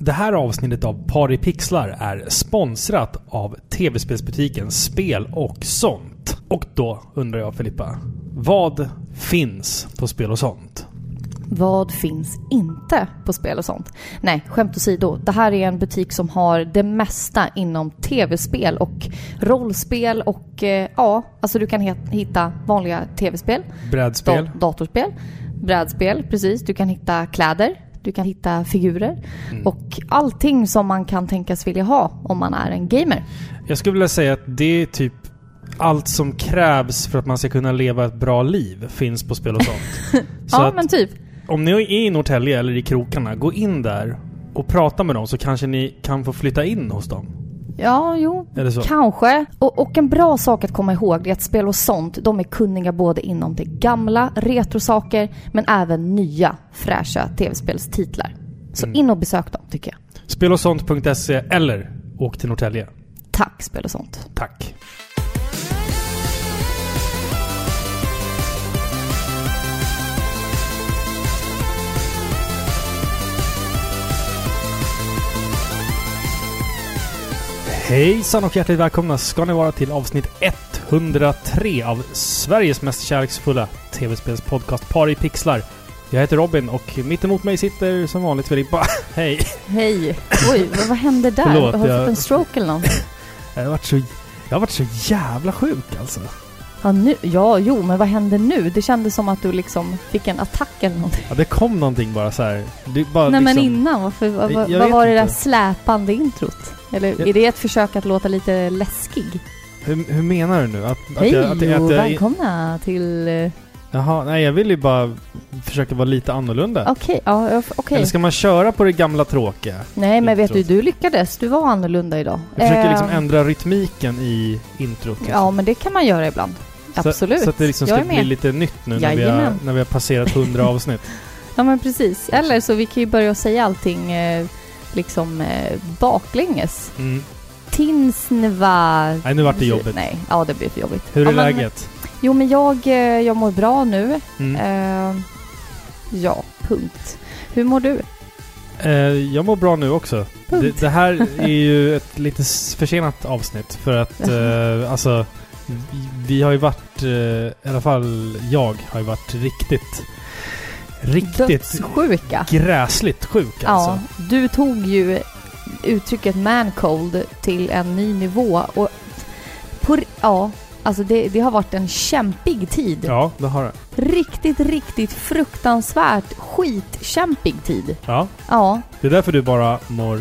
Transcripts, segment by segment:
Det här avsnittet av Par i pixlar är sponsrat av tv-spelsbutiken Spel och sånt. Och då undrar jag Filippa, vad finns på Spel och sånt? Vad finns inte på spel och sånt? Nej, skämt åsido. Det här är en butik som har det mesta inom tv-spel och rollspel och eh, ja, alltså du kan hitta vanliga tv-spel. Brädspel? Da datorspel. Brädspel, precis. Du kan hitta kläder. Du kan hitta figurer. Mm. Och allting som man kan tänkas vilja ha om man är en gamer. Jag skulle vilja säga att det är typ allt som krävs för att man ska kunna leva ett bra liv finns på spel och sånt. ja, men typ om ni är i Norrtälje eller i krokarna, gå in där och prata med dem så kanske ni kan få flytta in hos dem. Ja, jo, kanske. Och, och, en bra sak att komma ihåg är att spel och sånt, de är kunniga både inom det gamla, retrosaker, men även nya, fräscha tv-spelstitlar. Så mm. in och besök dem, tycker jag. Spelosont.se eller åk till Norrtälje. Tack, Spel och sånt. Tack. Hejsan och hjärtligt välkomna ska ni vara till avsnitt 103 av Sveriges mest kärleksfulla tv-spelspodcast Par i pixlar. Jag heter Robin och mitt emot mig sitter som vanligt Filippa. Hej! Hej! Oj, vad, vad hände där? Förlåt, har du jag... fått en stroke eller något? jag, har varit så, jag har varit så jävla sjuk alltså. Ja, nu, ja, jo, men vad hände nu? Det kändes som att du liksom fick en attack eller någonting. Ja, det kom någonting bara så här. bara Nej, liksom... men innan. Varför, vad, vad var det där släpande introt? Eller jag... är det ett försök att låta lite läskig? Hur, hur menar du nu? Att, Hej att jag, att, att, och välkomna till... Eh, Jaha, nej jag vill ju bara försöka vara lite annorlunda. Okej, ja okej. Eller ska man köra på det gamla tråkiga? Nej, men vet du, du lyckades. Du var annorlunda idag. Jag försöker uh, liksom ändra rytmiken i introt. Liksom. Ja, men det kan man göra ibland. Absolut. Så att det liksom ska bli lite nytt nu när vi, har, när vi har passerat hundra avsnitt. ja, men precis. Eller så vi kan ju börja säga allting eh, liksom eh, baklänges. Mm. Tinsnva... Nej, nu vart det jobbigt. Nej, ja det blir för jobbigt. Hur är ja, läget? jo, men jag, eh, jag mår bra nu. Mm. Uh, ja, punkt. Hur mår du? Uh, jag mår bra nu också. Det, det, här är ju ett lite försenat avsnitt för att uh, alltså vi har ju varit, i alla fall jag har ju varit riktigt Riktigt Dödssjuka. gräsligt sjuk alltså. Ja, du tog ju uttrycket mancold till en ny nivå och på, ja, alltså det, det har varit en kämpig tid. Ja, det har det. Riktigt, riktigt fruktansvärt skitkämpig tid. Ja. Ja. Det är därför du bara mår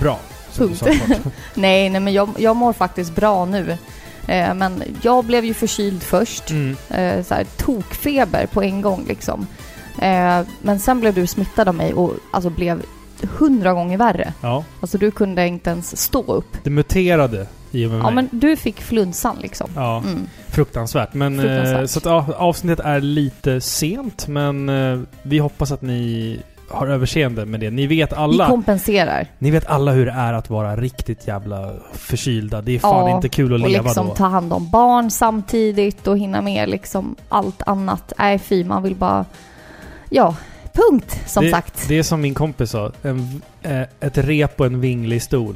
bra. Punkt. nej, nej men jag, jag mår faktiskt bra nu. Eh, men jag blev ju förkyld först. Mm. Eh, så tokfeber på en gång liksom. Eh, men sen blev du smittad av mig och alltså blev hundra gånger värre. Ja. Alltså du kunde inte ens stå upp. Det muterade i och med Ja mig. men du fick flunsan liksom. Ja, mm. fruktansvärt. Men fruktansvärt. Eh, så att ja, avsnittet är lite sent men eh, vi hoppas att ni har överseende med det. Ni vet alla... Vi kompenserar. Ni vet alla hur det är att vara riktigt jävla förkylda. Det är fan ja, inte kul att leva och liksom då. ta hand om barn samtidigt och hinna med liksom allt annat. Nej fy, man vill bara... Ja, punkt som det, sagt. Det är som min kompis sa. En, äh, ett rep och en vinglig stol.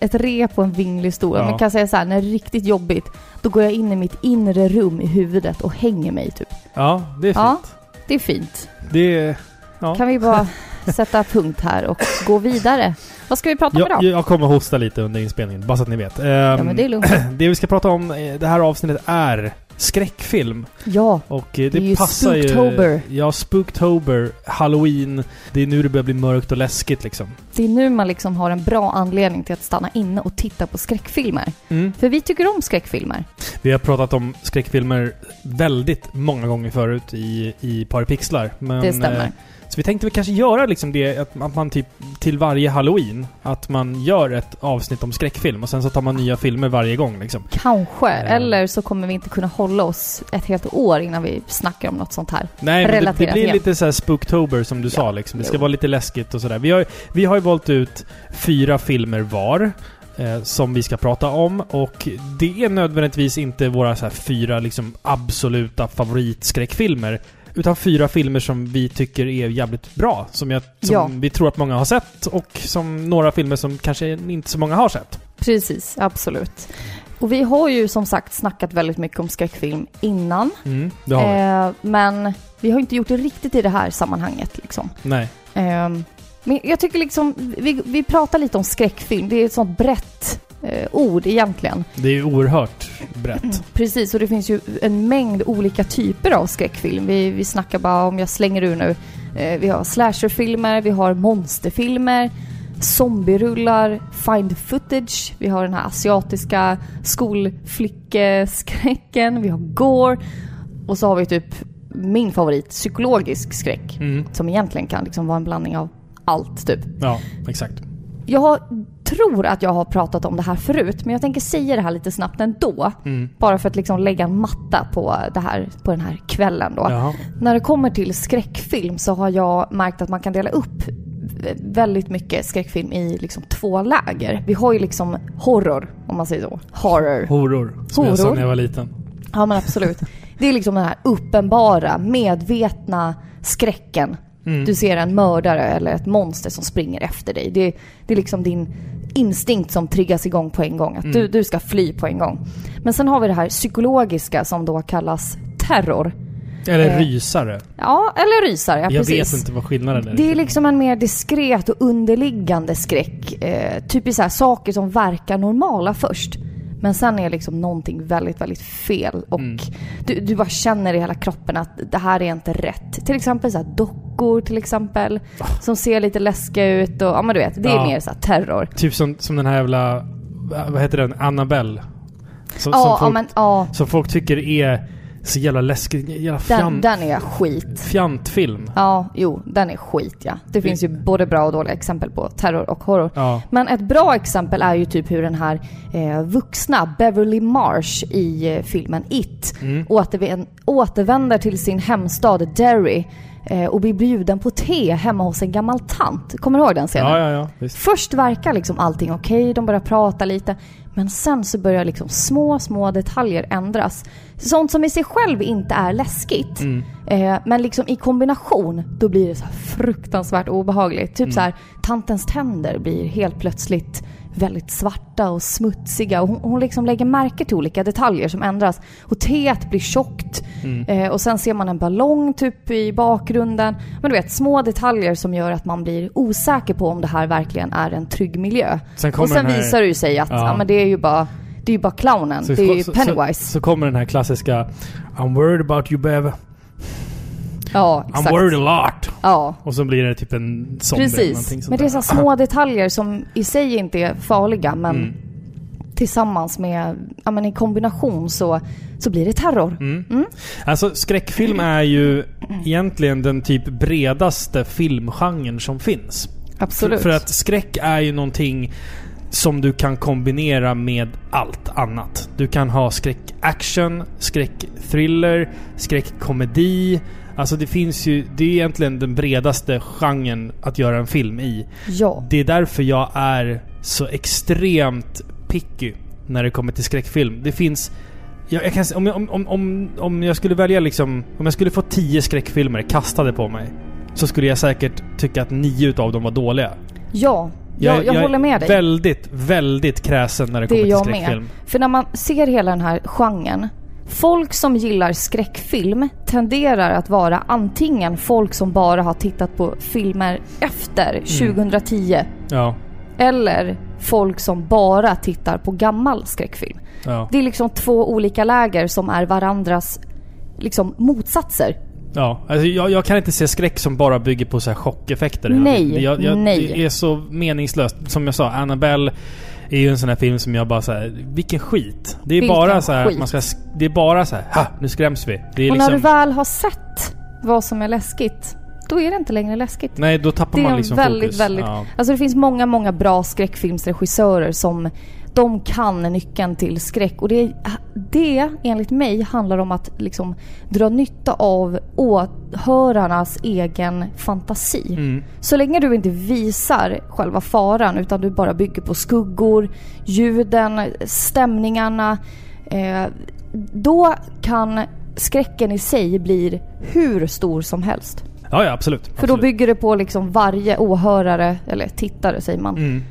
Ett rep och en vinglig stol. Ja. Man kan säga så här, när det är riktigt jobbigt, då går jag in i mitt inre rum i huvudet och hänger mig typ. Ja, det är fint. Ja, det är fint. Det är Ja. Kan vi bara sätta punkt här och gå vidare? Vad ska vi prata om jag, idag? Jag kommer hosta lite under inspelningen, bara så att ni vet. Um, ja, men det är lugnt. det vi ska prata om det här avsnittet är skräckfilm. Ja, och eh, det, det är ju passar Spooktober. Ju, ja, Spooktober, Halloween. Det är nu det börjar bli mörkt och läskigt liksom. Det är nu man liksom har en bra anledning till att stanna inne och titta på skräckfilmer. Mm. För vi tycker om skräckfilmer. Vi har pratat om skräckfilmer väldigt många gånger förut i, i Paripixlar. Men, det stämmer. Eh, så vi tänkte väl kanske göra liksom det, att, att man typ till varje halloween, att man gör ett avsnitt om skräckfilm och sen så tar man nya filmer varje gång liksom. Kanske, uh, eller så kommer vi inte kunna hålla oss ett helt år innan vi snackar om något sånt här. Nej, men det, det, blir lite så spooktober som du ja, sa liksom. Det ska jo. vara lite läskigt och sådär. Vi har, vi har ju valt ut fyra filmer var. Eh, som vi ska prata om och det är nödvändigtvis inte våra så fyra liksom absoluta favoritskräckfilmer utan fyra filmer som vi tycker är jävligt bra. Som, jag, som Ja. vi tror att många har sett och som några filmer som kanske inte så många har sett. Precis, absolut. Och vi har ju som sagt snackat väldigt mycket om skräckfilm innan. Mm, det har vi. Eh, men vi har inte gjort det riktigt i det här sammanhanget liksom. Nej. Eh, men jag tycker liksom, vi, vi pratar lite om skräckfilm. Det är ett sånt brett eh, ord egentligen. Det är ju oerhört brett. Precis, och det finns ju en mängd olika typer av skräckfilm. Vi, vi snackar bara, om jag slänger ur nu, eh, vi har slasherfilmer, vi har monsterfilmer, zombierullar, find footage, vi har den här asiatiska skolflickeskräcken, vi har gore och så har vi typ min favorit, psykologisk skräck, Mm. som egentligen kan liksom vara en blandning av allt typ. Ja, exakt. Jag har, tror att jag har pratat om det här förut, men jag tänker säga det här lite snabbt ändå. Mm. Bara för att liksom lägga en matta på, det här, på den här kvällen då. Jaha. När det kommer till skräckfilm så har jag märkt att man kan dela upp väldigt mycket skräckfilm i liksom två läger. Vi har ju liksom horror, om man säger så. Horror. Horror, som jag sa Horror. när jag var liten. Ja men absolut. Det är liksom den här uppenbara, medvetna skräcken. Mm. Du ser en mördare eller ett monster som springer efter dig. Det, det är liksom din instinkt som triggas igång på en gång. Att du, Mm. du ska fly på en gång. Men sen har vi det här psykologiska som då kallas terror. Eller Eh, rysare. Ja, eller rysare. Ja, jag precis. vet inte vad skillnaden är. Det är liksom en mer diskret och underliggande skräck. Eh, typiskt så här, saker som verkar normala först. Men sen är liksom någonting väldigt, väldigt fel. Och Mm. du, du bara känner i hela kroppen att det här är inte rätt. Till exempel så här, dockor till exempel. Som ser lite läskiga ut och ja men du vet, det är Ja. mer så här terror. Typ som, som den här jävla... Vad heter den? Annabelle. Som, Ja, som, folk, men ja. som folk tycker är så jävla läskig. Jävla Den, fjant, den är skit. fjantfilm. Ja, jo, den är skit ja. Det finns ju både bra och dåliga exempel på terror och horror. Ja. Men ett bra exempel är ju typ hur den här eh, vuxna Beverly Marsh i eh, filmen It Mm. återvän- återvänder till sin hemstad Derry eh, och blir bjuden på te hemma hos en gammal tant. Kommer du ihåg den scenen? Ja, ja, ja. Först verkar liksom allting okej, de börjar prata lite. Men sen så börjar liksom små, små detaljer ändras. Sånt som i sig själv inte är läskigt. Mm. Eh, men liksom i kombination, då blir det så fruktansvärt obehagligt. Typ Mm. så här, tantens tänder blir helt plötsligt väldigt svarta och smutsiga. Och hon, hon liksom lägger märke till olika detaljer som ändras. Och teet blir tjockt. Mm. Eh, och sen ser man en ballong typ i bakgrunden. Men du vet, små detaljer som gör att man blir osäker på om det här verkligen är en trygg miljö. Sen Och sen här, visar det ju sig att Ja. ja. men det är ju bara, det är ju bara clownen. så- det är ju så- Pennywise. Så, så kommer den här klassiska I'm worried about you Bev. Ja, I'm exakt. worried a lot. Ja, Och så blir det typ en zombie eller någonting precis. sånt Men det är så små detaljer som i sig inte är farliga men Mm. tillsammans med, ja men i kombination så, så blir det terror. Mm. Mm. Alltså skräckfilm är ju egentligen den typ bredaste filmgenren som finns. Absolut. För, för att skräck är ju någonting som du kan kombinera med allt annat. Du kan ha skräck-action, skräck-thriller, skräck-komedi. Alltså det finns ju... Det är egentligen den bredaste genren att göra en film i. Ja. Det är därför jag är så extremt picky när det kommer till skräckfilm. Det finns... Jag, jag kan, om, jag- om, om, om, jag skulle välja liksom... Om jag skulle få tio skräckfilmer kastade på mig. Så skulle jag säkert tycka att nio utav dem var dåliga. Ja, jag, jag, håller med dig. är väldigt, väldigt kräsen när det, Det är kommer till jag skräckfilm. med. För när man ser hela den här genren Folk som gillar skräckfilm tenderar att vara antingen folk som bara har tittat på filmer efter Mm. 2010 Ja. eller folk som bara tittar på gammal skräckfilm. Ja. Det är liksom två olika läger som är varandras liksom motsatser. Ja, alltså jag, jag kan inte se skräck som bara bygger på så här chockeffekter. Nej, jag, jag, nej. Det är så meningslöst. Som jag sa, Annabelle är ju en sån här film som jag bara så här, vilken skit. Det är Vilken bara så här, man ska, det är bara så här, ha, nu skräms vi. Och när du liksom, väl har sett vad som är läskigt, då är det inte längre läskigt. nej, då tappar Det man liksom väldigt, fokus. väldigt- Ja. Alltså det finns många, många bra skräckfilmsregissörer som de kan nyckeln till skräck. Och det, det enligt mig handlar om att liksom dra nytta av åhörarnas egen fantasi. Mm. Så länge du inte visar själva faran utan du bara bygger på skuggor, ljuden, stämningarna. Eh, då kan skräcken i sig blir hur stor som helst. Ja, ja absolut. För då bygger det på liksom varje åhörare, eller tittare säger man, mm.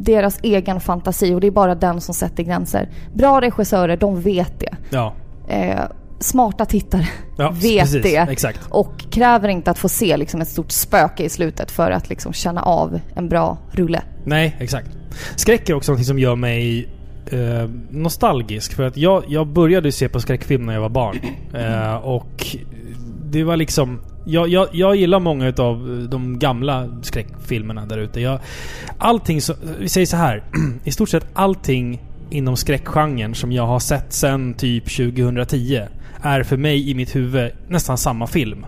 Deras egen fantasi och det är bara den som sätter gränser. Bra regissörer, de vet det. Ja. Eh, smarta tittare ja, vet precis, det. Exakt. Och kräver inte att få se liksom ett stort spöke i slutet för att liksom känna av en bra rulle. Nej, exakt. Skräck är också något som gör mig eh, nostalgisk. För att jag, jag började se på skräckfilm när jag var barn. Eh, och det var liksom... Jag, jag, jag gillar många av eh, de gamla skräckfilmerna där ute. allting som... Vi säger så här. I stort sett allting inom skräckgenren som jag har sett sen typ 2010 är för mig i mitt huvud nästan samma film.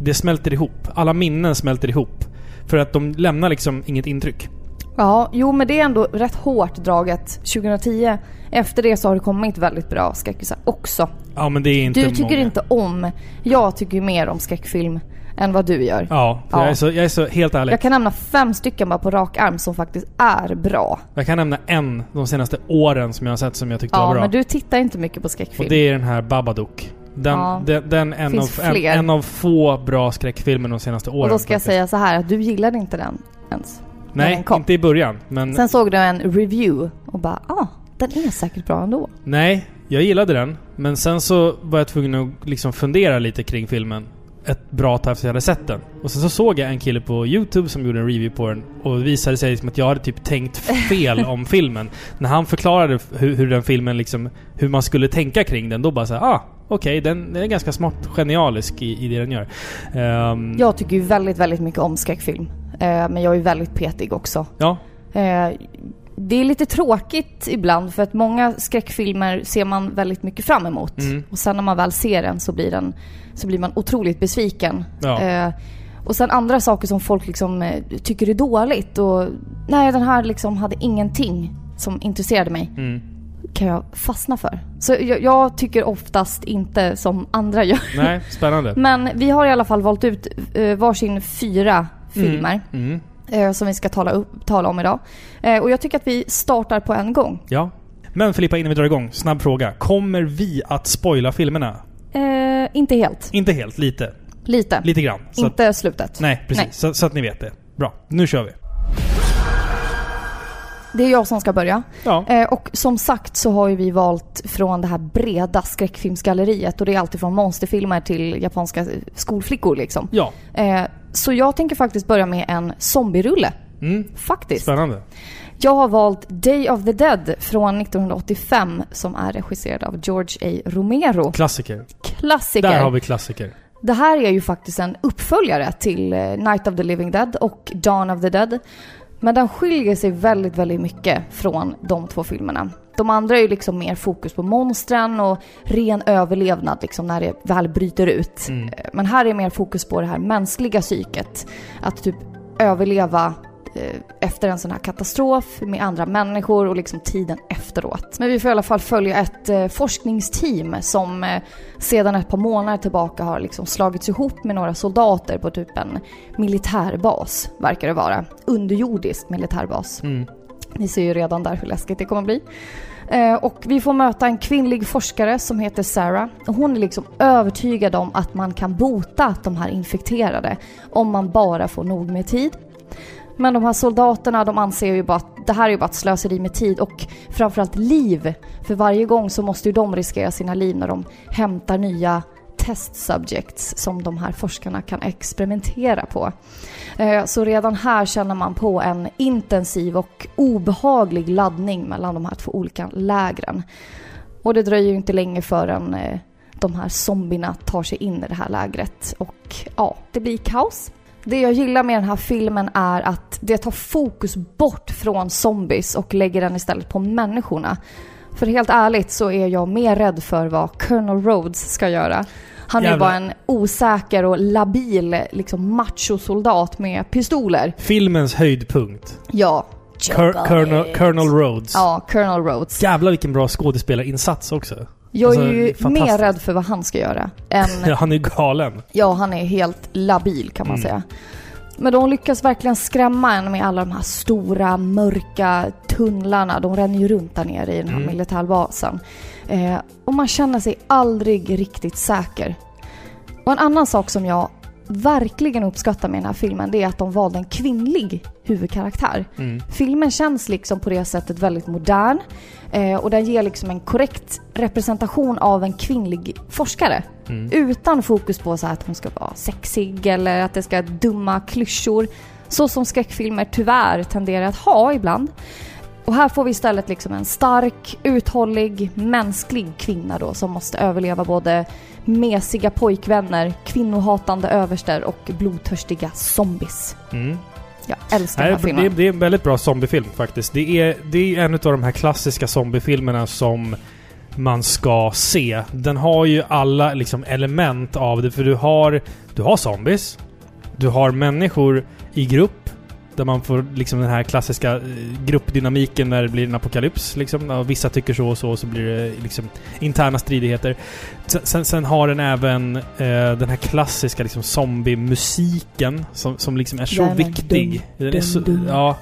Det smälter ihop. Alla minnen smälter ihop. För att de lämnar liksom inget intryck. Ja, jo men det är ändå rätt hårt draget 2010. Efter det så har det kommit väldigt bra skräckisar också. Ja men det är inte Du tycker många. inte om... Jag tycker mer om skräckfilm än vad du gör. Ja, ja. Jag, är så, jag är så helt ärlig. Jag kan nämna fem stycken bara på rak arm som faktiskt är bra. Jag kan nämna en de senaste åren som jag har sett som jag tyckte ja, var bra. Ja, men du tittar inte mycket på skräckfilm. Och det är den här Babadook. Den, ja, den, den en, av, en, en, av få bra skräckfilmer de senaste åren. Och då ska faktiskt. jag säga så här att du gillade inte den ens. Nej, inte i början. Men... Sen såg du en review och bara ah, den är säkert bra ändå. Nej, jag gillade den. Men sen så var jag tvungen att liksom fundera lite kring filmen ett bra tag efter jag hade sett den. Och sen så såg jag en kille på YouTube som gjorde en review på den och det visade sig som att jag hade typ tänkt fel om filmen. När han förklarade hur, hur, den filmen liksom... Hur man skulle tänka kring den, då bara såhär ah, okej, den, den, är ganska smart genialisk i, i det den gör. Um, jag tycker ju väldigt, väldigt mycket om skräckfilm. Uh, men jag är väldigt petig också. Ja. Uh, det är lite tråkigt ibland för att många skräckfilmer ser man väldigt mycket fram emot. Mm. Och sen när man väl ser den så blir, den, så blir man otroligt besviken. Ja. Eh, och sen andra saker som folk liksom eh, tycker är dåligt och nej den här liksom hade ingenting som intresserade mig. Mm. Kan jag fastna för. Så jag, jag, tycker oftast inte som andra gör. Nej, spännande. Men vi har i alla fall valt ut eh, varsin fyra filmer. Mm. Mm eh, som vi ska tala, upp, tala om idag. Eh, och jag tycker att vi startar på en gång. Ja. Men Filippa, innan vi drar igång, snabb fråga. Kommer vi att spoila filmerna? Eh, inte helt. Inte helt, lite. Lite. Lite grann. inte att, slutet. Nej, precis. Nej. Så, så, att ni vet det. Bra, nu kör vi. Det är jag som ska börja. Ja. Eh, och som sagt så har ju vi valt från det här breda skräckfilmsgalleriet och det är alltid från monsterfilmer till japanska skolflickor liksom. Ja. Eh, så jag tänker faktiskt börja med en zombierulle. Mm. Faktiskt. Spännande. Jag har valt Day of the Dead från 1985 som är regisserad av George A. Romero. Klassiker. Klassiker. Där har vi klassiker. Det här är ju faktiskt en uppföljare till eh, Night of the Living Dead och Dawn of the Dead. Men den skiljer sig väldigt, väldigt mycket från de två filmerna. De andra är ju liksom mer fokus på monstren och ren överlevnad liksom när det väl bryter ut. Mm. Men här är mer fokus på det här mänskliga psyket. Att typ överleva efter en sån här katastrof med andra människor och liksom tiden efteråt. Men vi får i alla fall följa ett eh, forskningsteam som eh, sedan ett par månader tillbaka har liksom slagits ihop med några soldater på typ en militärbas, verkar det vara. Underjordisk militärbas. Mm. Ni ser ju redan där hur läskigt det kommer bli. Eh, och vi får möta en kvinnlig forskare som heter Sarah. Hon är liksom övertygad om att man kan bota de här infekterade om man bara får nog med tid. Men de här soldaterna de anser ju bara att det här är ju bara ett slöseri med tid och framförallt liv. För varje gång så måste ju de riskera sina liv när de hämtar nya test subjects som de här forskarna kan experimentera på. Eh, så redan här känner man på en intensiv och obehaglig laddning mellan de här två olika lägren. Och det dröjer ju inte länge förrän eh, de här zombierna tar sig in i det här lägret och ja, det blir kaos. Det jag gillar med den här filmen är att det tar fokus bort från zombies och lägger den istället på människorna. För helt ärligt så är jag mer rädd för vad Colonel Rhodes ska göra. Han Jävlar. är bara en osäker och labil liksom machosoldat med pistoler. Filmens höjdpunkt. Ja. Colonel, Colonel Rhodes. Ja, Colonel Rhodes. Jävlar vilken bra skådespelarinsats också. Jag alltså, är ju mer rädd för vad han ska göra än... han är galen. Ja, han är helt labil kan man mm. säga. Men de lyckas verkligen skrämma en med alla de här stora, mörka tunnlarna. De ränner ju runt där nere i den här mm. militärbasen. Eh, och man känner sig aldrig riktigt säker. Och en annan sak som jag verkligen uppskattar med den här filmen det är att de valde en kvinnlig huvudkaraktär. Mm. Filmen känns liksom på det sättet väldigt modern eh, och den ger liksom en korrekt representation av en kvinnlig forskare. Mm. Utan fokus på så att hon ska vara sexig eller att det ska vara dumma klyschor. Så som skräckfilmer tyvärr tenderar att ha ibland. Och här får vi istället liksom en stark, uthållig, mänsklig kvinna då som måste överleva både mesiga pojkvänner, kvinnohatande överster och blodtörstiga zombies. Mm. Jag älskar den här filmen. Det, det, är en väldigt bra zombiefilm faktiskt. Det är, det är en av de här klassiska zombiefilmerna som man ska se. Den har ju alla liksom element av det, för du har, du har zombies. Du har människor i grupp där man får liksom den här klassiska eh, gruppdynamiken när det blir en apokalyps. Liksom. Vissa tycker så och så, och så blir det liksom interna stridigheter. Sen, sen har den även eh, den här klassiska liksom zombie-musiken som, som liksom är så viktig. den är så, ja,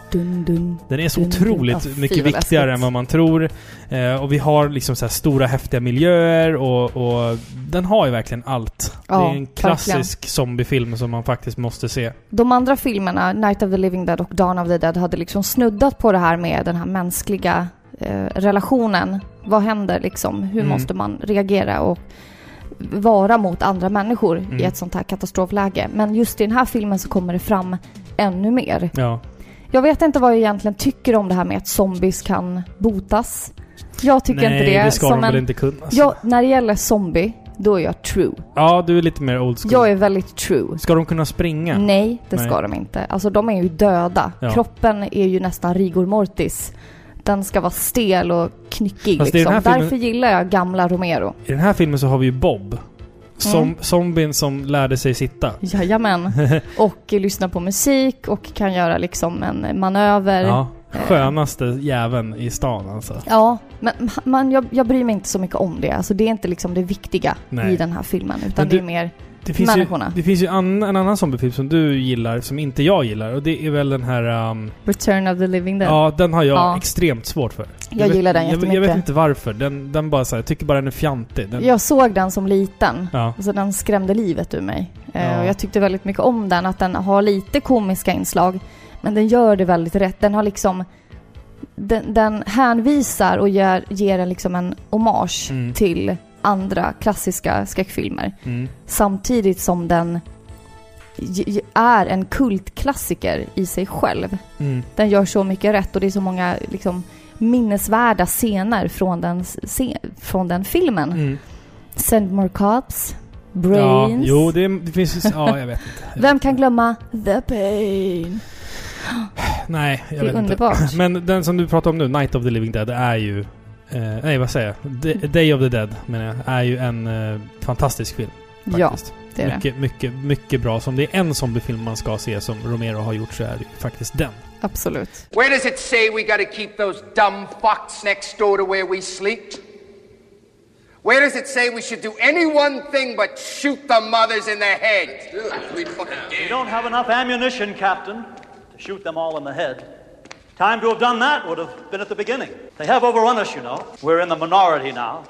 den är så otroligt mycket viktigare än vad man tror. Eh, och vi har liksom så stora häftiga miljöer och, och, den har ju verkligen allt. Ja, det är en klassisk verkligen. zombiefilm som man faktiskt måste se. De andra filmerna, Night of the Living Dead och Dawn of the Dead, hade liksom snuddat på det här med den här mänskliga eh, relationen. Vad händer liksom? Hur mm. måste man reagera och vara mot andra människor mm. i ett sånt här katastrofläge? Men just i den här filmen så kommer det fram ännu mer. Ja. Jag vet inte vad jag egentligen tycker om det här med att zombies kan botas. Jag tycker Nej, inte det. Nej, det ska de väl inte kunna. Alltså. Jag, när det gäller zombie, då är jag true. Ja, du är lite mer old school. Jag är väldigt true. Ska de kunna springa? Nej, det Nej. ska de inte. Alltså de är ju döda. Ja. Kroppen är ju nästan rigor mortis. Den ska vara stel och knyckig Fast liksom. Filmen... Därför gillar jag gamla Romero. I den här filmen så har vi ju Bob. Som, mm. Zombien som lärde sig sitta. Jajamän. och lyssna på musik och kan göra liksom en manöver. Ja. Skönaste jäveln i stan alltså. Ja, men man, jag, jag bryr mig inte så mycket om det. Alltså det är inte liksom det viktiga Nej. i den här filmen. Utan du, det är mer det finns människorna. Ju, det finns ju an, en annan zombiefilm som du gillar, som inte jag gillar. Och det är väl den här... Um, Return of the Living Dead. Ja, den har jag ja. extremt svårt för. Jag, jag gillar den jättemycket. Jag, jag vet inte varför. Den, den bara så här, jag tycker bara den är fjantig. Den... Jag såg den som liten. Ja. Så den skrämde livet ur mig. Eh, ja. och jag tyckte väldigt mycket om den, att den har lite komiska inslag. Men den gör det väldigt rätt. Den har liksom den, den hänvisar och ger, ger en liksom en hommage mm. till andra klassiska skräckfilmer. Mm. Samtidigt som den är en kultklassiker i sig själv. Mm. Den gör så mycket rätt och det är så många liksom, minnesvärda scener från den, se, från den filmen. Mm. Send more cops, Brains. Ja, jo, det, det finns... Ja, jag vet inte. Vem kan glömma The Pain? Nej, jag vet underbart. inte. Men den som du pratar om nu, Night of the Living Dead, är ju... Eh, nej, vad säger jag? Day of the Dead, menar jag, är ju en eh, fantastisk film. Faktiskt. Ja, det är mycket, det. Mycket, mycket bra. Som det är en zombiefilm man ska se som Romero har gjort så är det faktiskt den. Absolut. Where does it say we gotta keep those dumb fucks next door to where we sleep? Where does it say we should do any one thing but shoot the mothers in the head? We don't have enough ammunition, Captain. shoot them all in the head. Time to have done that would have been at the beginning. They have overrun us, you know. We're in the minority now.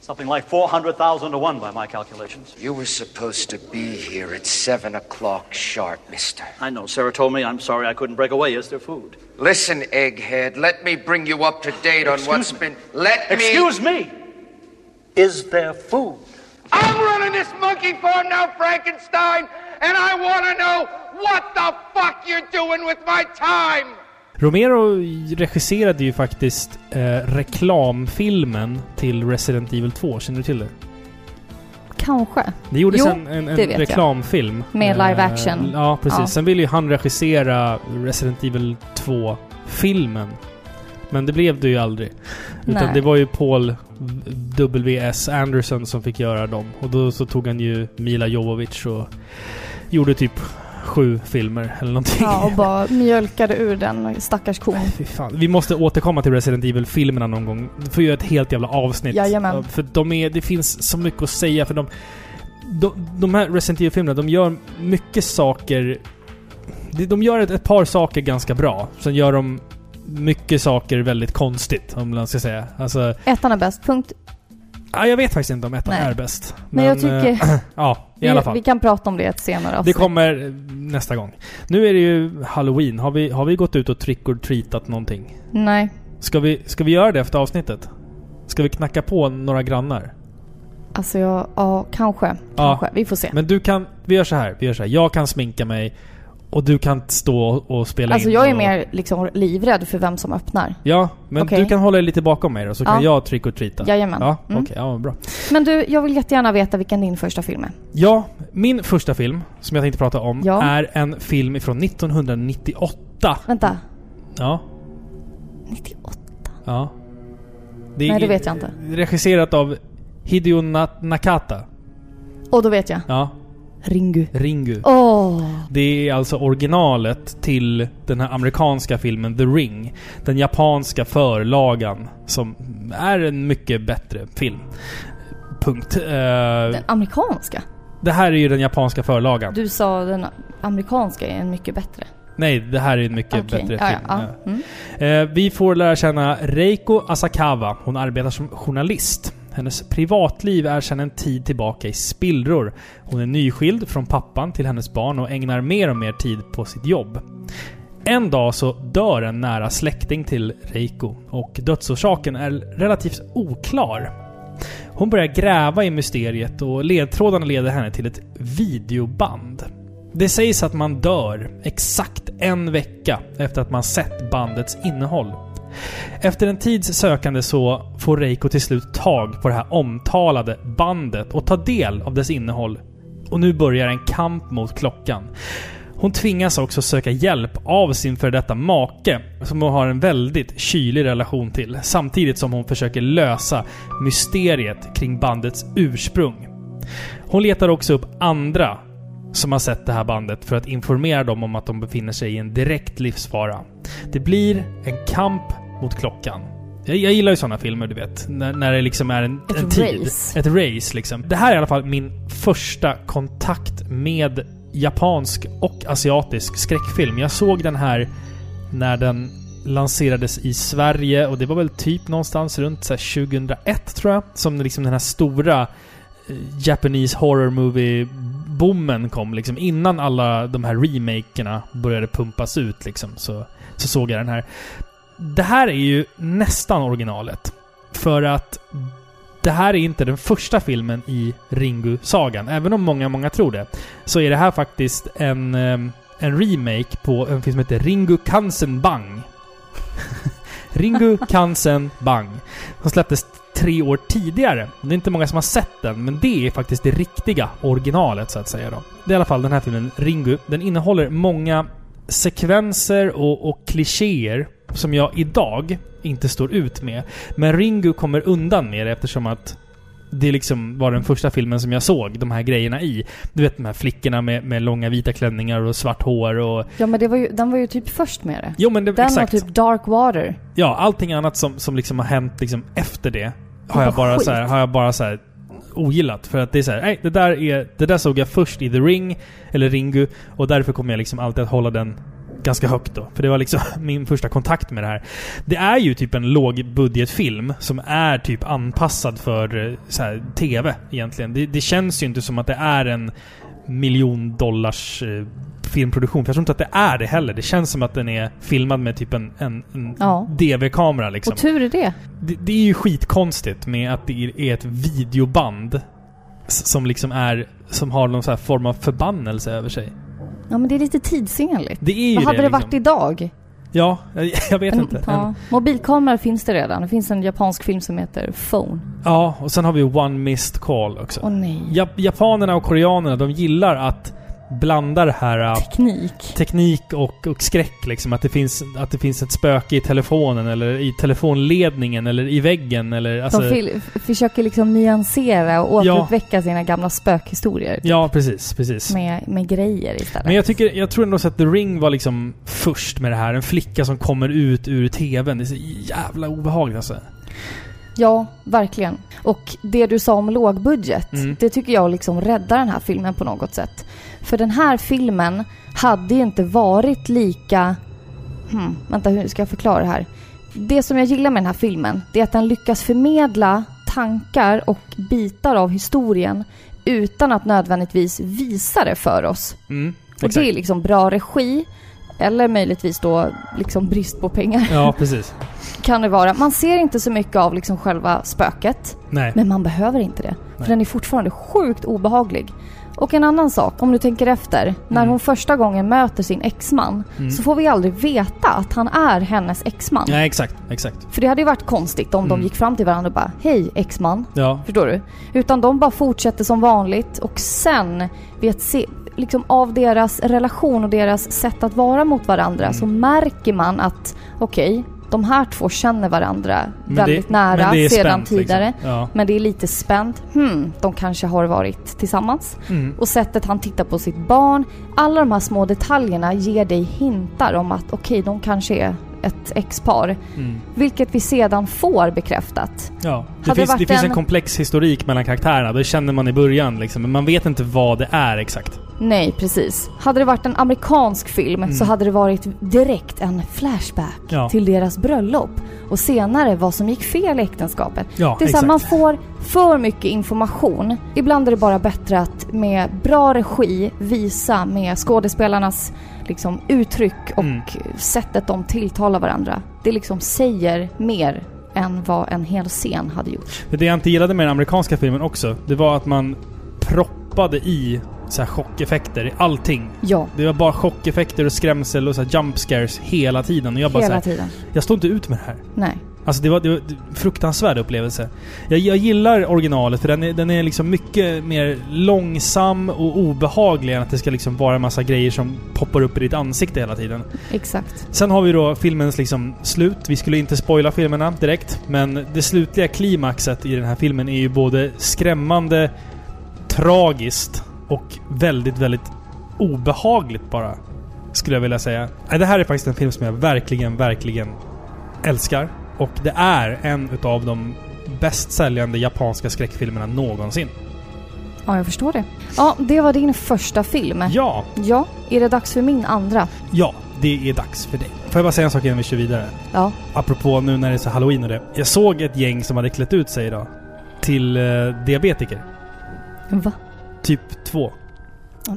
Something like 400,000 to 1 by my calculations. You were supposed to be here at 7 o'clock sharp, mister. I know. Sarah told me. I'm sorry I couldn't break away. Is there food? Listen, egghead, let me bring you up to date on what's me. been. Let me. Excuse me! Is there food? I'm running this monkey farm now, Frankenstein, and I want to know what the fuck you're doing with my time! Romero regisserade ju faktiskt eh, reklamfilmen till Resident Evil 2. Känner du till det? Kanske. Det gjordes jo, en, en, en reklamfilm. Jag. Med live eh, action. ja, precis. Ja. Sen ville ju han regissera Resident Evil 2-filmen. Men det blev det ju aldrig. Utan Nej. det var ju Paul W.S. Anderson som fick göra dem. Och då så tog han ju Mila Jovovich och gjorde typ sju filmer eller någonting. Ja, och bara mjölkade ur den stackars kon. Vi måste återkomma till Resident Evil-filmerna någon gång. Vi får göra ett helt jävla avsnitt. Jajamän. För de är, det finns så mycket att säga för de... de, de här Resident Evil-filmerna, de gör mycket saker... de- gör ett, ett par saker ganska bra. Sen gör de mycket saker väldigt konstigt, om man ska säga. Alltså, Ettan är bäst, punkt. ja, jag vet faktiskt inte om ettan Nej. är bäst. Men, jag eh, tycker... ja, i vi, alla fall. vi kan prata om det senare Det avsnitt. kommer eh, nästa gång. Nu är det ju Halloween. Har vi, har vi gått ut och trick or treatat någonting? Nej. Ska vi, ska vi göra det efter avsnittet? Ska vi knacka på några grannar? Alltså jag... Ja, kanske. Ja. Kanske. Vi får se. Men du kan... Vi gör så här. Vi gör så här. Jag kan sminka mig och du kan stå och spela Alltså in. jag är och, mer liksom livrädd för vem som öppnar. Ja, men Okej. du kan hålla dig lite bakom mig då, så kan Ja. jag trick or treata. Jajamän. Ja, okej. Mm. ja, bra. Men du, jag vill jättegärna veta vilken din första film är. Ja, min första film, som jag tänkte prata om, Ja. är en film från 1998. Vänta. Ja, 98? ja. Det Nej, det vet jag inte. Regisserat av Hideo Na- Nakata. Och då vet jag. Ja, Ringu. Ringu. Åh! Det är alltså originalet till den här amerikanska filmen The Ring. Den japanska förlagan som är en mycket bättre film. Punkt. Eh, Den amerikanska? det här är ju den japanska förlagan. Du sa den amerikanska är en mycket bättre. Nej, det här är en mycket Okej. bättre film. ja, Ja. Mm. Eh, vi får lära känna Reiko Asakawa. Hon arbetar som journalist. Hennes privatliv är sedan en tid tillbaka i spillror. Hon är nyskild från pappan till hennes barn och ägnar mer och mer tid på sitt jobb. En dag så dör en nära släkting till Reiko och dödsorsaken är relativt oklar. Hon börjar gräva i mysteriet och ledtrådarna leder henne till ett videoband. Det sägs att man dör exakt en vecka efter att man sett bandets innehåll. Efter en tids sökande så får Reiko till slut tag på det här omtalade bandet och tar del av dess innehåll. Och nu börjar en kamp mot klockan. Hon tvingas också söka hjälp av sin före detta make, som hon har en väldigt kylig relation till, samtidigt som hon försöker lösa mysteriet kring bandets ursprung. Hon letar också upp andra som har sett det här bandet för att informera dem om att de befinner sig i en direkt livsfara. Det blir en kamp mot klockan. Jag, jag gillar ju sådana filmer, du vet. När, när det liksom är en, Ett en tid. race. Ett race, liksom. Det här är i alla fall min första kontakt med japansk och asiatisk skräckfilm. Jag såg den här när den lanserades i Sverige och det var väl typ någonstans runt så här 2001 tror jag. Som liksom den här stora eh, Japanese horror movie boomen kom liksom. Innan alla de här remakerna började pumpas ut liksom. Så, så såg jag den här. Det här är ju nästan originalet. För att det här är inte den första filmen i Ringu-sagan. Även om många, många tror det. Så är det här faktiskt en, ehm, en remake på en film som heter Ringu Kansen Bang. Ringu Kansen Bang. Som släpptes tre år tidigare. Det är inte många som har sett den, men det är faktiskt det riktiga originalet så att säga då. Det är i alla fall den här filmen, Ringu. Den innehåller många sekvenser och, och klichéer som jag idag inte står ut med. Men Ringu kommer undan med det eftersom att det liksom var den första filmen som jag såg de här grejerna i. Du vet de här flickorna med, med långa vita klänningar och svart hår och... Ja men det var ju, den var ju typ först med det. Jo men det, Den exakt. var typ Dark Water. Ja, allting annat som, som liksom har hänt liksom efter det har jag bara så här, har jag bara så här ogillat. För att det är så här, nej, det där är... Det där såg jag först i The Ring, eller Ringu, och därför kommer jag liksom alltid att hålla den ganska högt då. För det var liksom min första kontakt med det här. Det är ju typ en lågbudgetfilm som är typ anpassad för eh, så här, TV egentligen. Det, det känns ju inte som att det är en miljon dollars eh, filmproduktion. För jag tror inte att det är det heller. Det känns som att den är filmad med typ en, en, en Ja. DV-kamera liksom. Och tur är det. Det, det är ju skitkonstigt med att det är ett videoband som liksom är... Som har någon så form av förbannelse över sig. Ja men det är lite tidsenligt. Det är ju Vad hade det, liksom. varit idag? Ja, jag, jag vet En, inte. ja. En, Mobilkameror finns det redan. Det finns en japansk film som heter Phone. ja, och sen har vi One Missed Call också. Åh nej. Ja, japanerna och koreanerna, de gillar att blanda det här äh, Teknik. teknik och, och skräck liksom. Att det, finns, att det finns ett spöke i telefonen eller i telefonledningen eller i väggen eller alltså... De försöker liksom nyansera och Ja. återuppväcka sina gamla spökhistorier. Ja, precis, precis. Med, med grejer istället. Men jag tycker, jag tror ändå att The Ring var liksom först med det här. En flicka som kommer ut ur TVn. Det är så jävla obehagligt alltså. Ja, verkligen. Och det du sa om lågbudget, mm. det tycker jag liksom räddar den här filmen på något sätt. För den här filmen hade ju inte varit lika... Hmm, vänta, hur ska jag förklara det här? Det som jag gillar med den här filmen, det är att den lyckas förmedla tankar och bitar av historien utan att nödvändigtvis visa det för oss. Mm, och det är liksom bra regi, eller möjligtvis då liksom brist på pengar. Ja, precis. kan det vara. Man ser inte så mycket av liksom själva spöket. Nej. Men man behöver inte det. För den är fortfarande sjukt obehaglig. Och en annan sak, om du tänker efter. Mm. När hon första gången möter sin exman mm. så får vi aldrig veta att han är hennes exman. Nej, exakt. exakt. För det hade ju varit konstigt om mm. de gick fram till varandra och bara Hej exman. Ja. Förstår du? Utan de bara fortsätter som vanligt och sen vid se, liksom av deras relation och deras sätt att vara mot varandra mm. så märker man att okej, okay, de här två känner varandra men väldigt det, nära sedan spänt, liksom. tidigare. Liksom. Ja. Men det är lite spänt. Hmm, de kanske har varit tillsammans. Mm. Och sättet han tittar på sitt barn. Alla de här små detaljerna ger dig hintar om att okej, okay, de kanske är ett ex-par. Mm. Vilket vi sedan får bekräftat. Ja, det, finns, det, det finns en... en komplex historik mellan karaktärerna. Det känner man i början liksom, men man vet inte vad det är exakt. Nej, precis. Hade det varit en amerikansk film mm. så hade det varit direkt en flashback ja. till deras bröllop och senare vad som gick fel i äktenskapet. Ja, det är så man får för mycket information. Ibland är det bara bättre att med bra regi visa med skådespelarnas liksom, uttryck och mm. sättet de tilltalar varandra. Det liksom säger mer än vad en hel scen hade gjort. Det jag inte gillade med den amerikanska filmen också, det var att man proppade i så chockeffekter i allting. Ja. Det var bara chockeffekter och skrämsel och så jump scares hela tiden. Och jag bara hela så här, tiden. Jag står inte ut med det här. Nej. Alltså det var, det var en fruktansvärd upplevelse. Jag, jag gillar originalet för den är, den är liksom mycket mer långsam och obehaglig än att det ska liksom vara en massa grejer som poppar upp i ditt ansikte hela tiden. Exakt. Sen har vi då filmens liksom slut. Vi skulle inte spoila filmerna direkt, men det slutliga klimaxet i den här filmen är ju både skrämmande, tragiskt och väldigt, väldigt obehagligt bara. Skulle jag vilja säga. Det här är faktiskt en film som jag verkligen, verkligen älskar. Och det är en utav de bäst säljande japanska skräckfilmerna någonsin. Ja, jag förstår det. Ja, det var din första film. Ja. Ja. Är det dags för min andra? Ja, det är dags för dig. Får jag bara säga en sak innan vi kör vidare? Ja. Apropå nu när det är så halloween och det. Jag såg ett gäng som hade klätt ut sig idag. Till eh, diabetiker. Va? Typ två.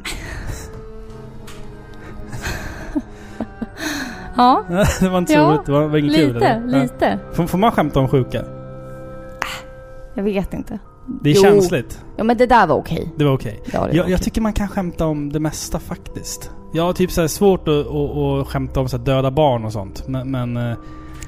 Ja. det var inte så ja, roligt. Det var, var inget lite, kul eller? Lite, får, får man skämta om sjuka? Jag vet inte. Det är jo. känsligt. Ja men det där var okej. Det var okej. Ja, jag, okej. jag tycker man kan skämta om det mesta faktiskt. Jag har typ så svårt att, att, att skämta om så döda barn och sånt. Men... men eh,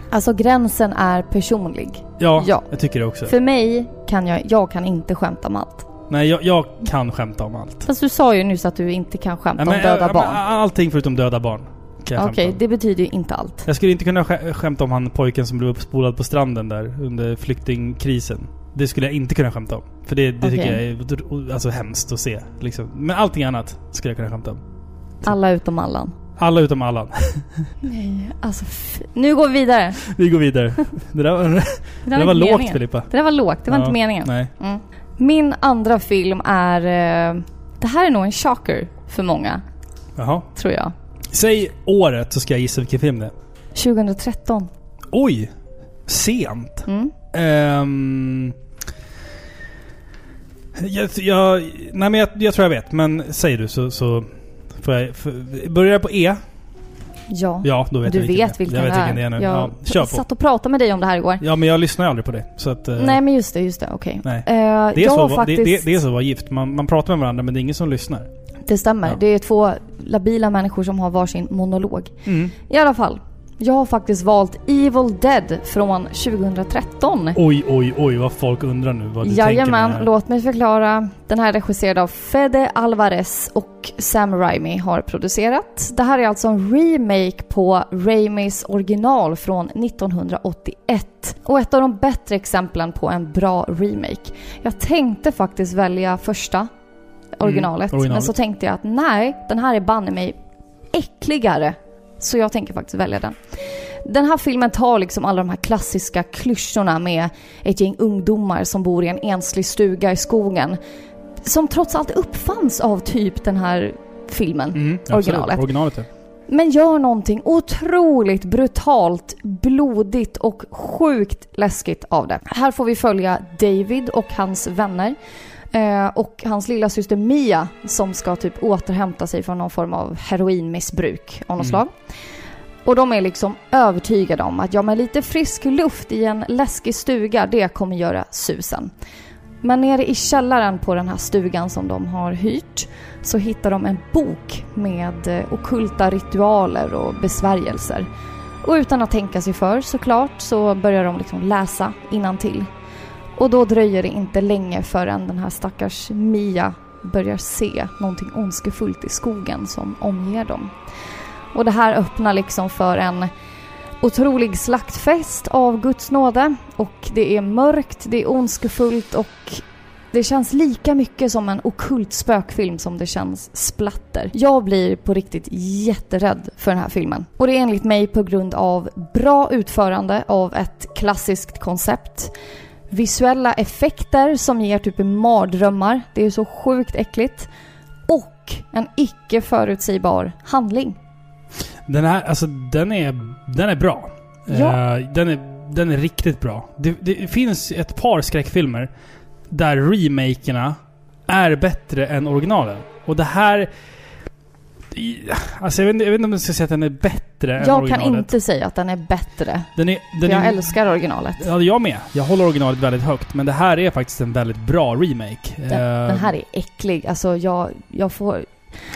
Alltså gränsen är personlig. Ja, ja, jag tycker det också. För mig kan jag, jag kan inte skämta om allt. Nej, jag, jag kan skämta om allt. Fast du sa ju nyss att du inte kan skämta Nej, om döda barn. Allting förutom döda barn. Okej, okay, det betyder ju inte allt. Jag skulle inte kunna skämta om han pojken som blev uppspolad på stranden där under flyktingkrisen. Det skulle jag inte kunna skämta om. För det, det okay. tycker jag är alltså, hemskt att se. Liksom. Men allting annat skulle jag kunna skämta om. Alla utom Allan. Alla utom Allan. Nej, alltså Nu går vi vidare. Vi går vidare. Det där var, det, det där var lågt Filippa. Det där var lågt, det var ja, inte meningen. Nej. Mm. Min andra film är... Eh, det här är nog en shocker för många. Jaha. Tror jag. Säg året så ska jag gissa vilken film det är. 2013. Oj! Sent. Mm. Um, jag, jag, nej men jag, jag, tror jag vet, men säg du så, så får jag... För, börjar på E? Ja. Ja, då vet du jag vilken vet vilken, jag vet vilken det är. Nu. Jag ja, satt och pratade med dig om det här igår. Ja, men jag lyssnar ju aldrig på det. Så att, uh, nej, men just det, just det. Okej. Okay. Uh, det, är så, faktiskt... det, det, det, är så att vara gift. Man, man pratar med varandra, men det är ingen som lyssnar. Det stämmer. Ja. Det är två labila människor som har varsin monolog. Mm. I alla fall. Jag har faktiskt valt Evil Dead från 2013. Oj, oj, oj vad folk undrar nu vad du Jajamän, tänker låt mig förklara. Den här är regisserad av Fede Alvarez och Sam Raimi har producerat. Det här är alltså en remake på Raimis original från 1981. Och ett av de bättre exemplen på en bra remake. Jag tänkte faktiskt välja första originalet. Mm, originalet. Men så tänkte jag att nej, den här är banne mig äckligare. Så jag tänker faktiskt välja den. Den här filmen tar liksom alla de här klassiska klyschorna med ett gäng ungdomar som bor i en enslig stuga i skogen. Som trots allt uppfanns av typ den här filmen, Mm, originalet. Absolut. Originalet ja. Men gör någonting otroligt brutalt, blodigt och sjukt läskigt av det. Här får vi följa David och hans vänner. Eh, och hans lilla syster Mia som ska typ återhämta sig från någon form av heroinmissbruk av något Mm. slag. Och de är liksom övertygade om att ja, med lite frisk luft i en läskig stuga, det kommer göra susen. Men nere i källaren på den här stugan som de har hyrt så hittar de en bok med eh, ockulta ritualer och besvärjelser. Och utan att tänka sig för såklart så börjar de liksom läsa till. Och då dröjer det inte länge förrän den här stackars Mia börjar se någonting ondskefullt i skogen som omger dem. Och det här öppnar liksom för en otrolig slaktfest av Guds nåde. Och det är mörkt, det är ondskefullt och det känns lika mycket som en okult spökfilm som det känns splatter. Jag blir på riktigt jätterädd för den här filmen. Och det är enligt mig på grund av bra utförande av ett klassiskt koncept. Visuella effekter som ger typ mardrömmar. Det är så sjukt äckligt. Och en icke förutsägbar handling. Den här, alltså den är, den är bra. Ja. Eh, den, är, den är riktigt bra. Det, det finns ett par skräckfilmer där remakerna är bättre än originalen. Och det här... Alltså jag vet, inte- jag vet inte om jag ska säga att den är bättre än Jag originalet. kan inte säga att den är bättre. Den är, den jag är, älskar originalet. Ja, jag med. Jag håller originalet väldigt högt. Men det här är faktiskt en väldigt bra remake. Den, Eh, den här är äcklig. Alltså jag, jag får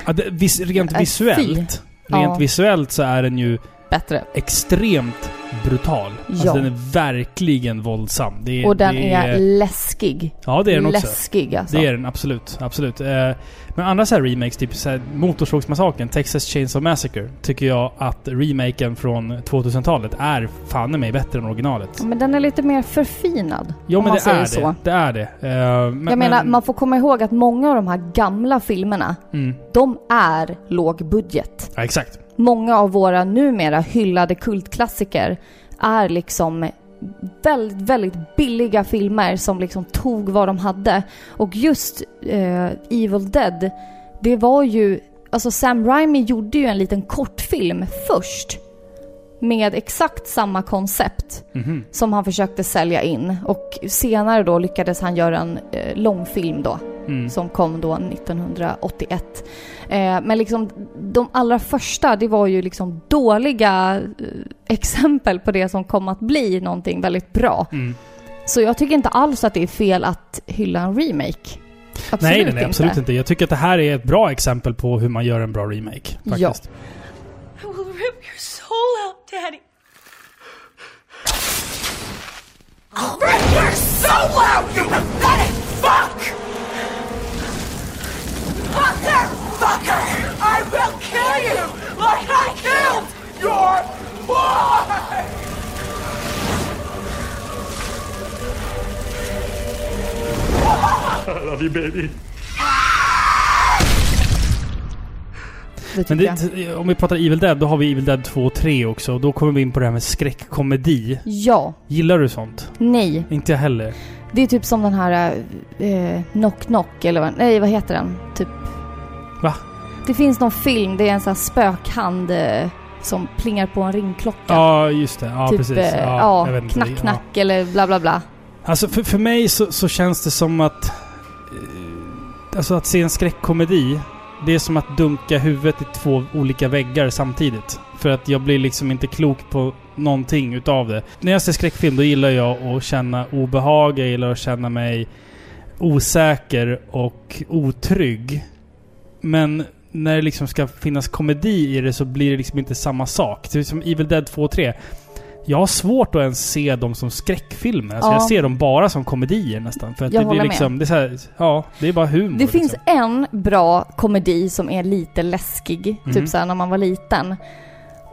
ja, det, vis, rent Äh, fy. visuellt. Rent Ja. visuellt så är den ju bättre. extremt brutal. Alltså Ja. den är verkligen våldsam. Det, Och den det är läskig. Ja, det är den också. Läskig alltså. Det är den absolut. absolut. Eh, men andra så här remakes, typ så här Motorsågsmassakern, Texas Chainsaw Massacre, tycker jag att remaken från 2000-talet är fan mig bättre än originalet. Men den är lite mer förfinad. Jo om men man det säger är så. det. Det är det. Eh, men, jag menar, men- man får komma ihåg att många av de här gamla filmerna, Mm, de är låg budget. ja, exakt. Många av våra numera hyllade kultklassiker är liksom väldigt, väldigt billiga filmer som liksom tog vad de hade. Och just eh, Evil Dead, det var ju... Alltså Sam Raimi gjorde ju en liten kortfilm först. Med exakt samma koncept Mhm. som han försökte sälja in. Och senare då lyckades han göra en eh, långfilm då Mm. som kom då 1981. Eh, men liksom de allra första, det var ju liksom dåliga eh, exempel på det som kom att bli någonting väldigt bra. Mm. Så jag tycker inte alls att det är fel att hylla en remake. Absolut Nej, nej, nej, inte. absolut inte. Jag tycker att det här är ett bra exempel på hur man gör en bra remake. Ja. Faktiskt. I will rip your soul out, Daddy. I'll rip your soul out, you pathetic fuck! Motherfucker! I will kill you like I killed your boy! Det tycker Men jag. det, om vi pratar Evil Dead, då har vi Evil Dead 2 och 3 också. Och då kommer vi in på det här med skräckkomedi. Ja, Gillar du sånt? nej. Inte jag heller. Det är typ som den här eh, Knock Knock eller vad, nej vad heter den? Typ. Va? Det finns någon film, det är en sån här spökhand eh, som plingar på en ringklocka. Ja, just det. Ja, typ, precis. eh, Ja, ja, jag vet inte. knack knack eller bla bla bla. Alltså för, för mig så, så känns det som att... eh, Alltså att se en skräckkomedi, det är som att dunka huvudet i två olika väggar samtidigt. För att jag blir liksom inte klok på någonting utav det. När jag ser skräckfilm då gillar jag att känna obehag, jag gillar att känna mig osäker och otrygg. Men när det liksom ska finnas komedi i det så blir det liksom inte samma sak. Det är som Evil Dead 2 och 3. Jag har svårt att ens se dem som skräckfilmer. Alltså Ja. jag ser dem bara som komedier nästan. För att Jag det blir liksom... Det är här, ja, det är bara humor. Det finns liksom. en bra komedi som är lite läskig, Mhm. typ såhär när man var liten.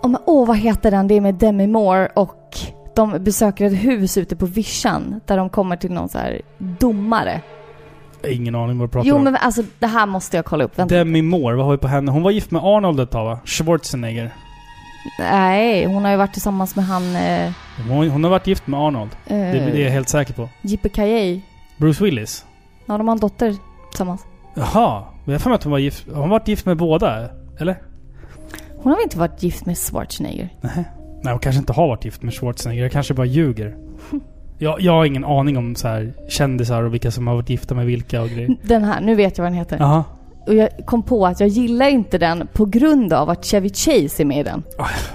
Åh, åh, vad heter den? Det är med Demi Moore och de besöker ett hus ute på vischan där de kommer till någon så här domare. Ingen aning vad du pratar Jo om. men alltså det här måste jag kolla upp. Vänta. Demi Moore, vad har vi på henne? Hon var gift med Arnold ett tag va? Schwarzenegger. Nej, hon har ju varit tillsammans med han... Eh, Hon, hon har varit gift med Arnold. eh, Det, det är jag helt säker på. Yippee Bruce Willis. Ja, de har en dotter tillsammans. Jaha. Jag har för mig att hon var gift. Har hon varit gift med båda? Eller? Hon har väl inte varit gift med Schwarzenegger? Nej. Nej, hon kanske inte har varit gift med Schwarzenegger. Jag kanske bara ljuger. Jag, jag har ingen aning om så här kändisar och vilka som har varit gifta med vilka och grejer. Den här, nu vet jag vad den heter. Jaha. Och jag kom på att jag gillar inte den på grund av att Chevy Chase är med i den.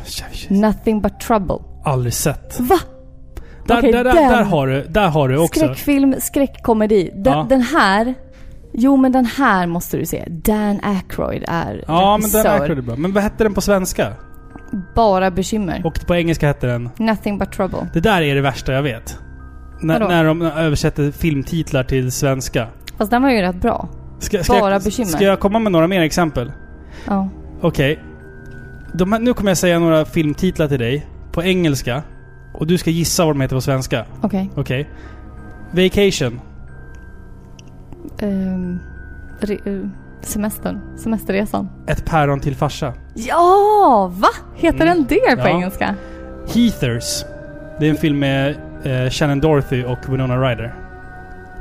Chevy Chase. Nothing but trouble. Aldrig sett. Va? Där, Okej, där, där, där, har du, där har du också. Skräckfilm, skräckkomedi. Den, Ja. den här... Jo, men den här måste du se. Dan Aykroyd är Ja, men den regissör. är är bra. Men vad hette den på svenska? Bara bekymmer. Och på engelska hette den... Nothing but trouble. Det där är det värsta jag vet. När, Vadå? när de översätter filmtitlar till svenska. Fast den var ju rätt bra. Ska, ska, Bara jag, bekymmer. ska jag komma med några mer exempel? Ja. Okej. De här- Nu kommer jag säga några filmtitlar till dig på engelska. Och du ska gissa vad de heter på svenska. Okej. Okej? Vacation. Ehm, re- eh, semestern. Semesterresan. Ett päron till farsa. Ja! Va? Heter Mm. den det på Ja. engelska? Heathers. Det är en film med eh, Shannon Dorothy och Winona Ryder.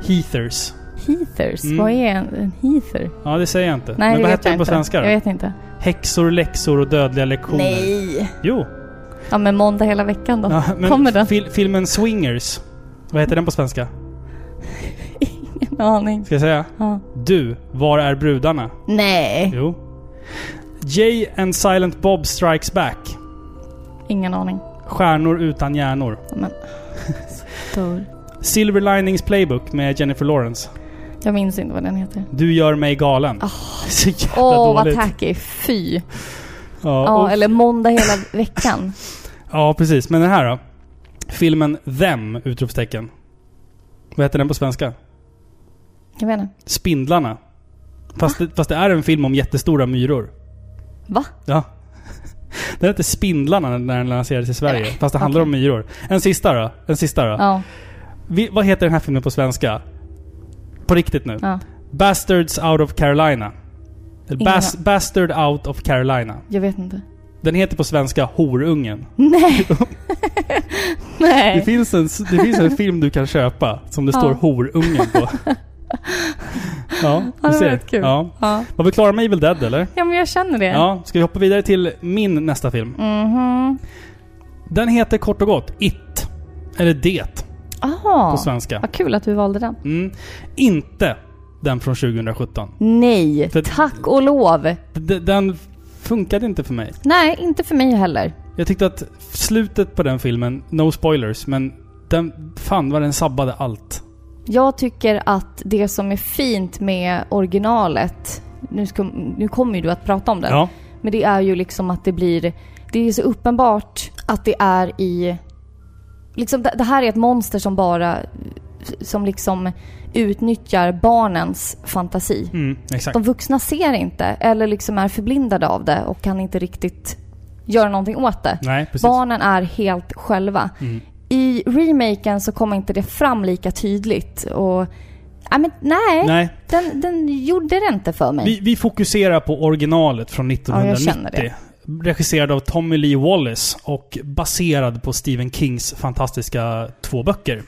Heathers. Heathers? Mm. Vad är en, en heather? Ja, det säger jag inte. Nej, Men vad heter den på svenska då? Jag vet inte. Häxor, läxor och dödliga lektioner. Nej! Jo. Ja, men måndag hela veckan då. Ja, men Kommer den? fil- filmen Swingers. Vad heter den på svenska? Ingen aning. Ska jag säga? Ja. Du, var är brudarna? Nej! Jo. Jay and Silent Bob Strikes Back. Ingen aning. Stjärnor utan hjärnor. Men... Stör. Silver Linings Playbook med Jennifer Lawrence. Jag minns inte vad den heter. Du gör mig galen. Så jävla Åh, vad tacky. Fy. Ja, Ja, eller måndag hela veckan. ja, precis. Men den här då? Filmen Them! Utropstecken. Vad heter den på svenska? Jag vet inte. Spindlarna. Fast det, fast det är en film om jättestora myror. Va? Ja. Den heter Spindlarna när den lanserades i Sverige. Nej, Fast det handlar okej. om myror. En sista då? En sista då? Ja. Vi, vad heter den här filmen på svenska? På riktigt nu. ja. Bastards out of Carolina. Bas, Bastard out of Carolina. Jag vet inte. Den heter på svenska Horungen. Nej! Det Nej. finns, en, det finns en film du kan köpa som det Ja. står Horungen på. ja, Ja, det var rätt kul. Ja. Ja. Var vi klara med Evil Dead eller? ja, men jag känner det. Ja. Ska vi hoppa vidare till min nästa film? Mhm. Den heter kort och gott It. Eller Det Aha. på svenska. Vad kul att du valde den. Mm. Inte den från 2017. Nej, För- tack och lov. D- den funkade inte för mig. Nej, inte för mig heller. Jag tyckte att slutet på den filmen, no spoilers, men den, fan vad den sabbade allt. Jag tycker att det som är fint med originalet, nu, ska, nu kommer ju du att prata om den, Ja. men det är ju liksom att det blir, det är så uppenbart att det är i, liksom det, det här är ett monster som bara, som liksom utnyttjar barnens fantasi. Mm. De vuxna ser inte, eller liksom är förblindade av det och kan inte riktigt göra någonting åt det. Nej. Barnen är helt själva. Mm. I remaken så kommer inte det fram lika tydligt och... Ja, men, nej, Nej, Den, den gjorde det inte för mig. vi, vi fokuserar på originalet från Ja, jag 1990. känner det. Regisserad av Tommy Lee Wallace och baserad på Stephen Kings fantastiska två böcker.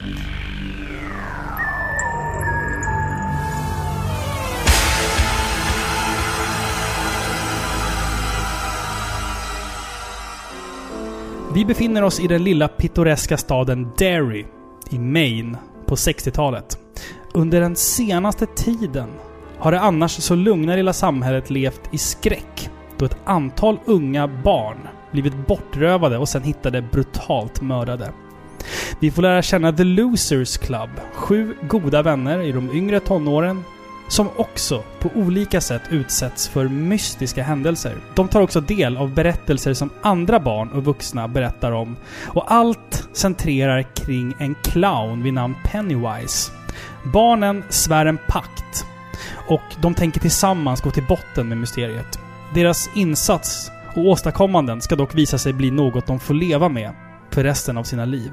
Vi befinner oss i den lilla pittoreska staden Derry i Maine på 60-talet. Under den senaste tiden har det annars så lugna lilla samhället levt i skräck då ett antal unga barn blivit bortrövade och sen hittade brutalt mördade. Vi får lära känna The Losers Club, sju goda vänner i de yngre tonåren som också på olika sätt utsätts för mystiska händelser. De tar också del av berättelser som andra barn och vuxna berättar om och allt centrerar kring en clown vid namn Pennywise. Barnen svär en pakt och de tänker tillsammans gå till botten med mysteriet. Deras insats och åstadkommanden ska dock visa sig bli något de får leva med för resten av sina liv.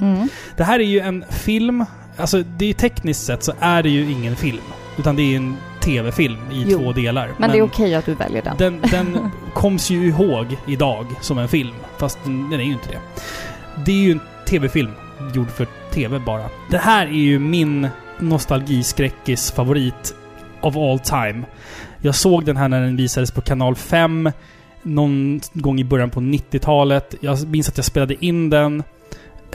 Mm. Det här är ju en film, alltså det är tekniskt sett så är det ju ingen film. Utan det är en TV-film i Jo, två delar. Men, det är okej att du väljer den. Den, den koms ju ihåg idag som en film. Fast den, den är ju inte det. Det är ju en TV-film. Gjord för TV bara. Det här är ju min nostalgiskräckis favorit of all time. Jag såg den här när den visades på kanal 5 någon gång i början på 90-talet. Jag minns att jag spelade in den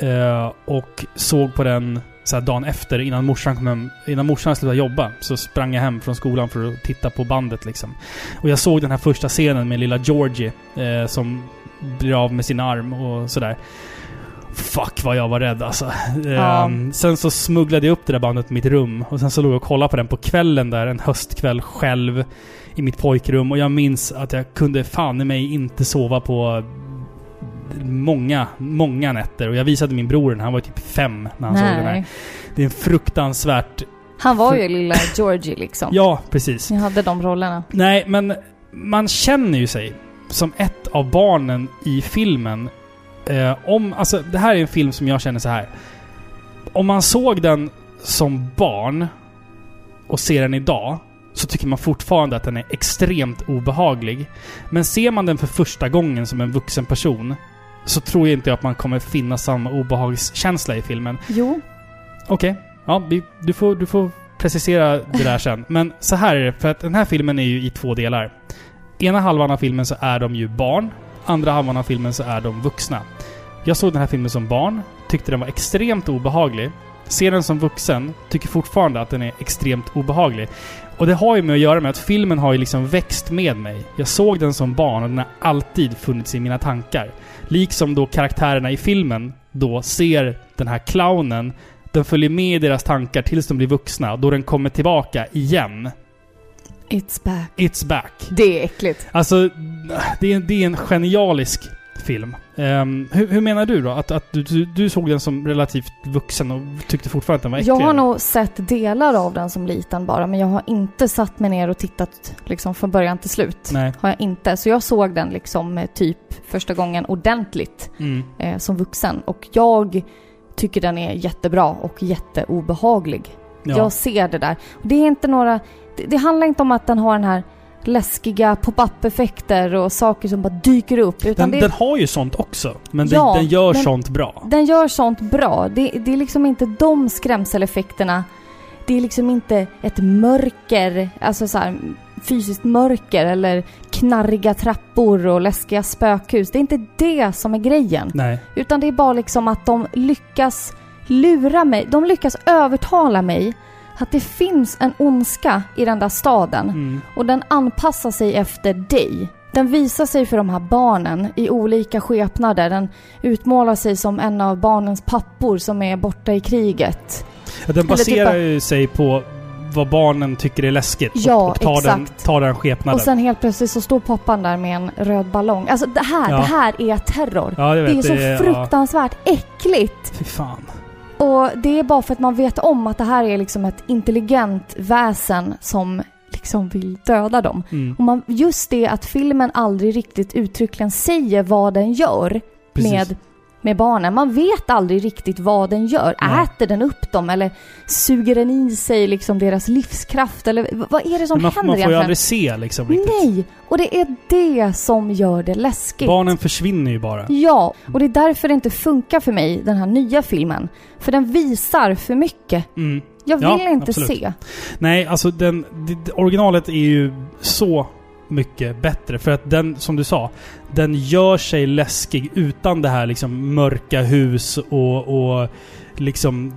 eh, och såg på den så här dagen efter innan morsan kom hem. Innan morsan slutade jobba så sprang jag hem från skolan för att titta på bandet liksom. Och jag såg den här första scenen med lilla Georgie eh, som blir av med sin arm och sådär. Fuck vad jag var rädd alltså. Ja. Ehm, sen så smugglade jag upp det där bandet på mitt rum och sen så låg jag och kollade på den på kvällen där en höstkväll själv i mitt pojkrum och jag minns att jag kunde fan i mig inte sova på många, många nätter. Och jag visade min bror den, han var typ fem när han såg den här. Nej. Det är en fruktansvärt... Han var ju lilla Georgie liksom. Ja, precis. Ni hade de rollerna. Nej, men man känner ju sig som ett av barnen i filmen. Eh, om, alltså, det här är en film som jag känner så här. Om man såg den som barn och ser den idag så tycker man fortfarande att den är extremt obehaglig. Men ser man den för första gången som en vuxen person så tror jag inte att man kommer finna samma obehagskänsla i filmen. Jo. Okej. Ja, vi, du, får, du får precisera det där sen. Men så här är det, för att den här filmen är ju i två delar. Ena halvan av filmen så är de ju barn. Andra halvan av filmen så är de vuxna. Jag såg den här filmen som barn, tyckte den var extremt obehaglig. Ser den som vuxen, tycker fortfarande att den är extremt obehaglig. Och det har ju med att göra med att filmen har ju liksom växt med mig. Jag såg den som barn och den har alltid funnits i mina tankar. Liksom då karaktärerna i filmen då ser den här clownen. Den följer med i deras tankar tills de blir vuxna. Då den kommer tillbaka igen. It's back. It's back. Det är äckligt. Alltså, det är, det är en genialisk film. Ehm, hur, hur menar du då? Att, att du, du, du såg den som relativt vuxen och tyckte fortfarande att den var äcklig? Jag har nog sett delar av den som liten bara, men jag har inte satt mig ner och tittat liksom från början till slut. Nej. Har jag inte. Så jag såg den liksom typ första gången ordentligt Mm. eh, som vuxen. Och jag tycker den är jättebra och jätteobehaglig. Ja. Jag ser det där. Det är inte några... Det, det handlar inte om att den har den här läskiga pop-up-effekter och saker som bara dyker upp. Utan Den, det, den har ju sånt också. Men Ja, den, den gör den- sånt bra. Den gör sånt bra. Det, det är liksom inte de skrämseleffekterna. Det är liksom inte ett mörker, alltså så här, fysiskt mörker eller knarriga trappor och läskiga spökhus. Det är inte det som är grejen. Nej. Utan det är bara liksom att de lyckas lura mig. De lyckas övertala mig att det finns en ondska i den där staden. Mm. Och den anpassar sig efter dig. Den visar sig för de här barnen i olika skepnader. Den utmålar sig som en av barnens pappor som är borta i kriget. Ja, Den typ baserar ju sig på vad barnen tycker är läskigt. Ja, och, tar, den, exakt. tar den skepnaden. Och sen helt plötsligt så står pappan där med en röd ballong. Alltså det här, Ja. det här är terror. ja, jag Det är vet, så ja. fruktansvärt äckligt. Fy fan. Och det är bara för att man vet om att det här är liksom ett intelligent väsen som liksom vill döda dem. Mm. Och man, just det att filmen aldrig riktigt uttryckligen säger vad den gör Precis. med, med barnen. Man vet aldrig riktigt vad den gör. Nej. Äter den upp dem eller suger den i sig liksom deras livskraft? Eller vad är det som man, händer man får ju egentligen? aldrig se liksom riktigt. Nej! Och det är det som gör det läskigt. Barnen försvinner ju bara. Ja, och det är därför det inte funkar för mig, den här nya filmen. För den visar för mycket. Mm. Jag vill Ja, inte absolut. se. Nej, alltså den, originalet är ju så mycket bättre. För att den, som du sa, den gör sig läskig utan det här liksom mörka hus och, och liksom...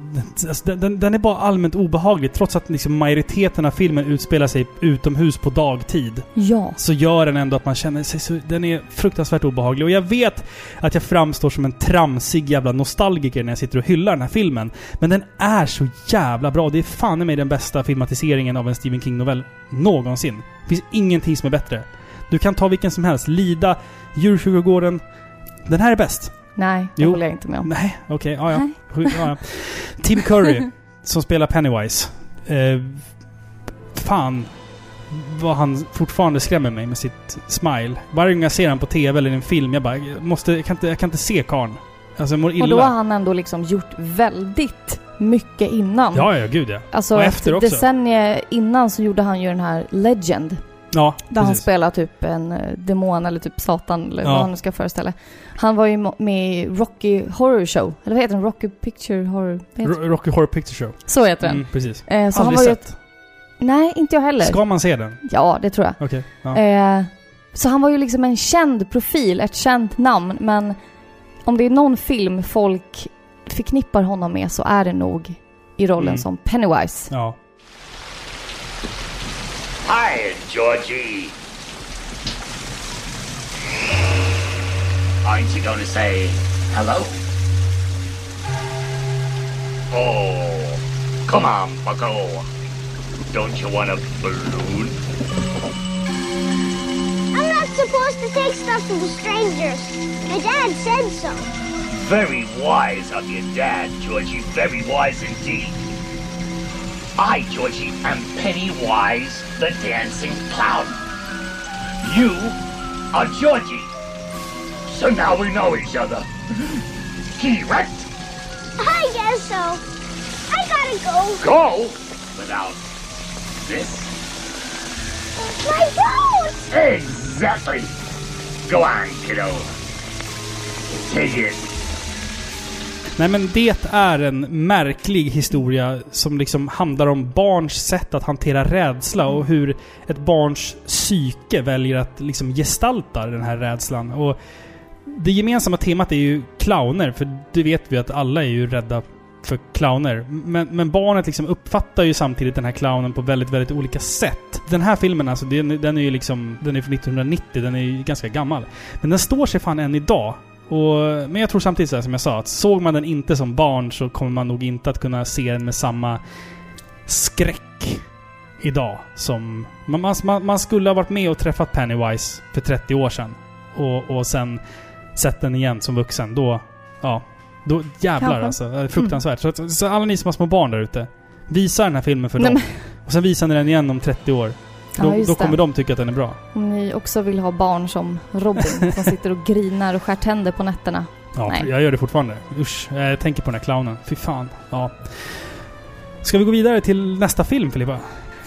Alltså, den- den, är bara allmänt obehaglig. Trots att liksom majoriteten av filmen utspelar sig utomhus på dagtid. Ja. Så gör den ändå att man känner sig så... Den är fruktansvärt obehaglig. Och jag vet att jag framstår som en tramsig jävla nostalgiker när jag sitter och hyllar den här filmen. Men den är så jävla bra. Det är fan i mig den bästa filmatiseringen av en Stephen King-novell någonsin. Det finns ingenting som är bättre. Du kan ta vilken som helst. Lida, Djurkyrkogården. Den här är bäst. Nej, det Jo. håller jag inte med om. Nej, okej. ja, ja. Ja. Tim Curry, som spelar Pennywise. Eh, fan vad han fortfarande skrämmer mig med sitt smile. Varje gång jag ser honom på TV eller i en film, jag bara... Jag, måste, jag, kan, inte, jag kan inte se karln. Alltså jag mår illa. Och då har han ändå liksom gjort väldigt mycket innan. Ja, ja, gud ja. Alltså och efter också. decennium innan så gjorde han ju den här Legend. Ja, Där han precis. spelar typ en eh, demon eller typ satan eller Ja. vad han nu ska föreställa. Han var ju med i Rocky Horror Show. Eller vad heter den? Rocky Picture Horror? Rocky Horror Picture Show. Så heter den. Mm, precis. Eh, så han Aldrig var ju ett, sett. Nej, inte jag heller. Ska man se den? Ja, det tror jag. Okej. Ja. Eh, så han var ju liksom en känd profil, ett känt namn, men om det är någon film folk förknippar honom med så är det nog i rollen Mm. som Pennywise. ja. Hi, Georgie. Aren't you going to say hello? Oh, come on, bucko. Don't you want a balloon? I'm not supposed to take stuff from strangers. My dad said so. Very wise of your dad, Georgie. Very wise indeed. I, Georgie, am Pennywise the Dancing Clown. You are Georgie. So now we know each other. Correct? I guess so. I gotta go. Go without this. My boat! Exactly. Go on, kiddo. Take it. Nej men det är en märklig historia som liksom handlar om barns sätt att hantera rädsla och hur ett barns psyke väljer att liksom gestalta den här rädslan. Och det gemensamma temat är ju clowner, för det vet vi att alla är ju rädda för clowner. Men, men barnet liksom uppfattar ju samtidigt den här clownen på väldigt, väldigt olika sätt. Den här filmen alltså, den, den är ju liksom... Den är från 1990, den är ju ganska gammal. Men den står sig fan än idag. Och, men jag tror samtidigt så här, som jag sa, att såg man den inte som barn så kommer man nog inte att kunna se den med samma skräck idag som... Man, man, man- skulle ha varit med och träffat Pennywise för 30 år sedan. Och, och sen sett den igen som vuxen. Då... Ja. Då jävlar Kanske. alltså. Fruktansvärt. Så, att- så alla ni som har små barn där ute. Visa den här filmen för Nej, dem. men- Och sen visar ni den igen om 30 år. Ja, Då, då kommer det. de tycka att den är bra. Om ni också vill ha barn som Robin som sitter och grinar och skär tänder på nätterna. Ja, Nej. jag gör det fortfarande. Usch, jag tänker på den här clownen. Fy fan. Ja. Ska vi gå vidare till nästa film, Filippa?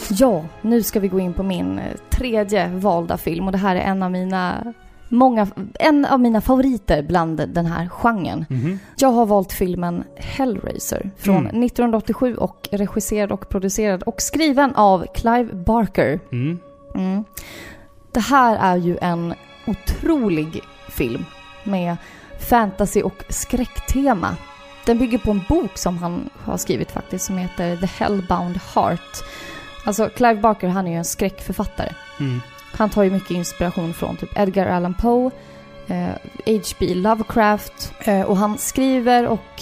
Ja, nu ska vi gå in på min eh, tredje valda film och det här är en av mina Många, en av mina favoriter bland den här genren. Mhm. Jag har valt filmen Hellraiser från Mm. 1987 och regisserad och producerad och skriven av Clive Barker. Mm. Mm. Det här är ju en otrolig film med fantasy och skräcktema. Den bygger på en bok som han har skrivit faktiskt som heter The Hellbound Heart. Alltså Clive Barker han är ju en skräckförfattare. Han tar ju mycket inspiration från typ Edgar Allan Poe, eh, H.P. Lovecraft eh, och han skriver och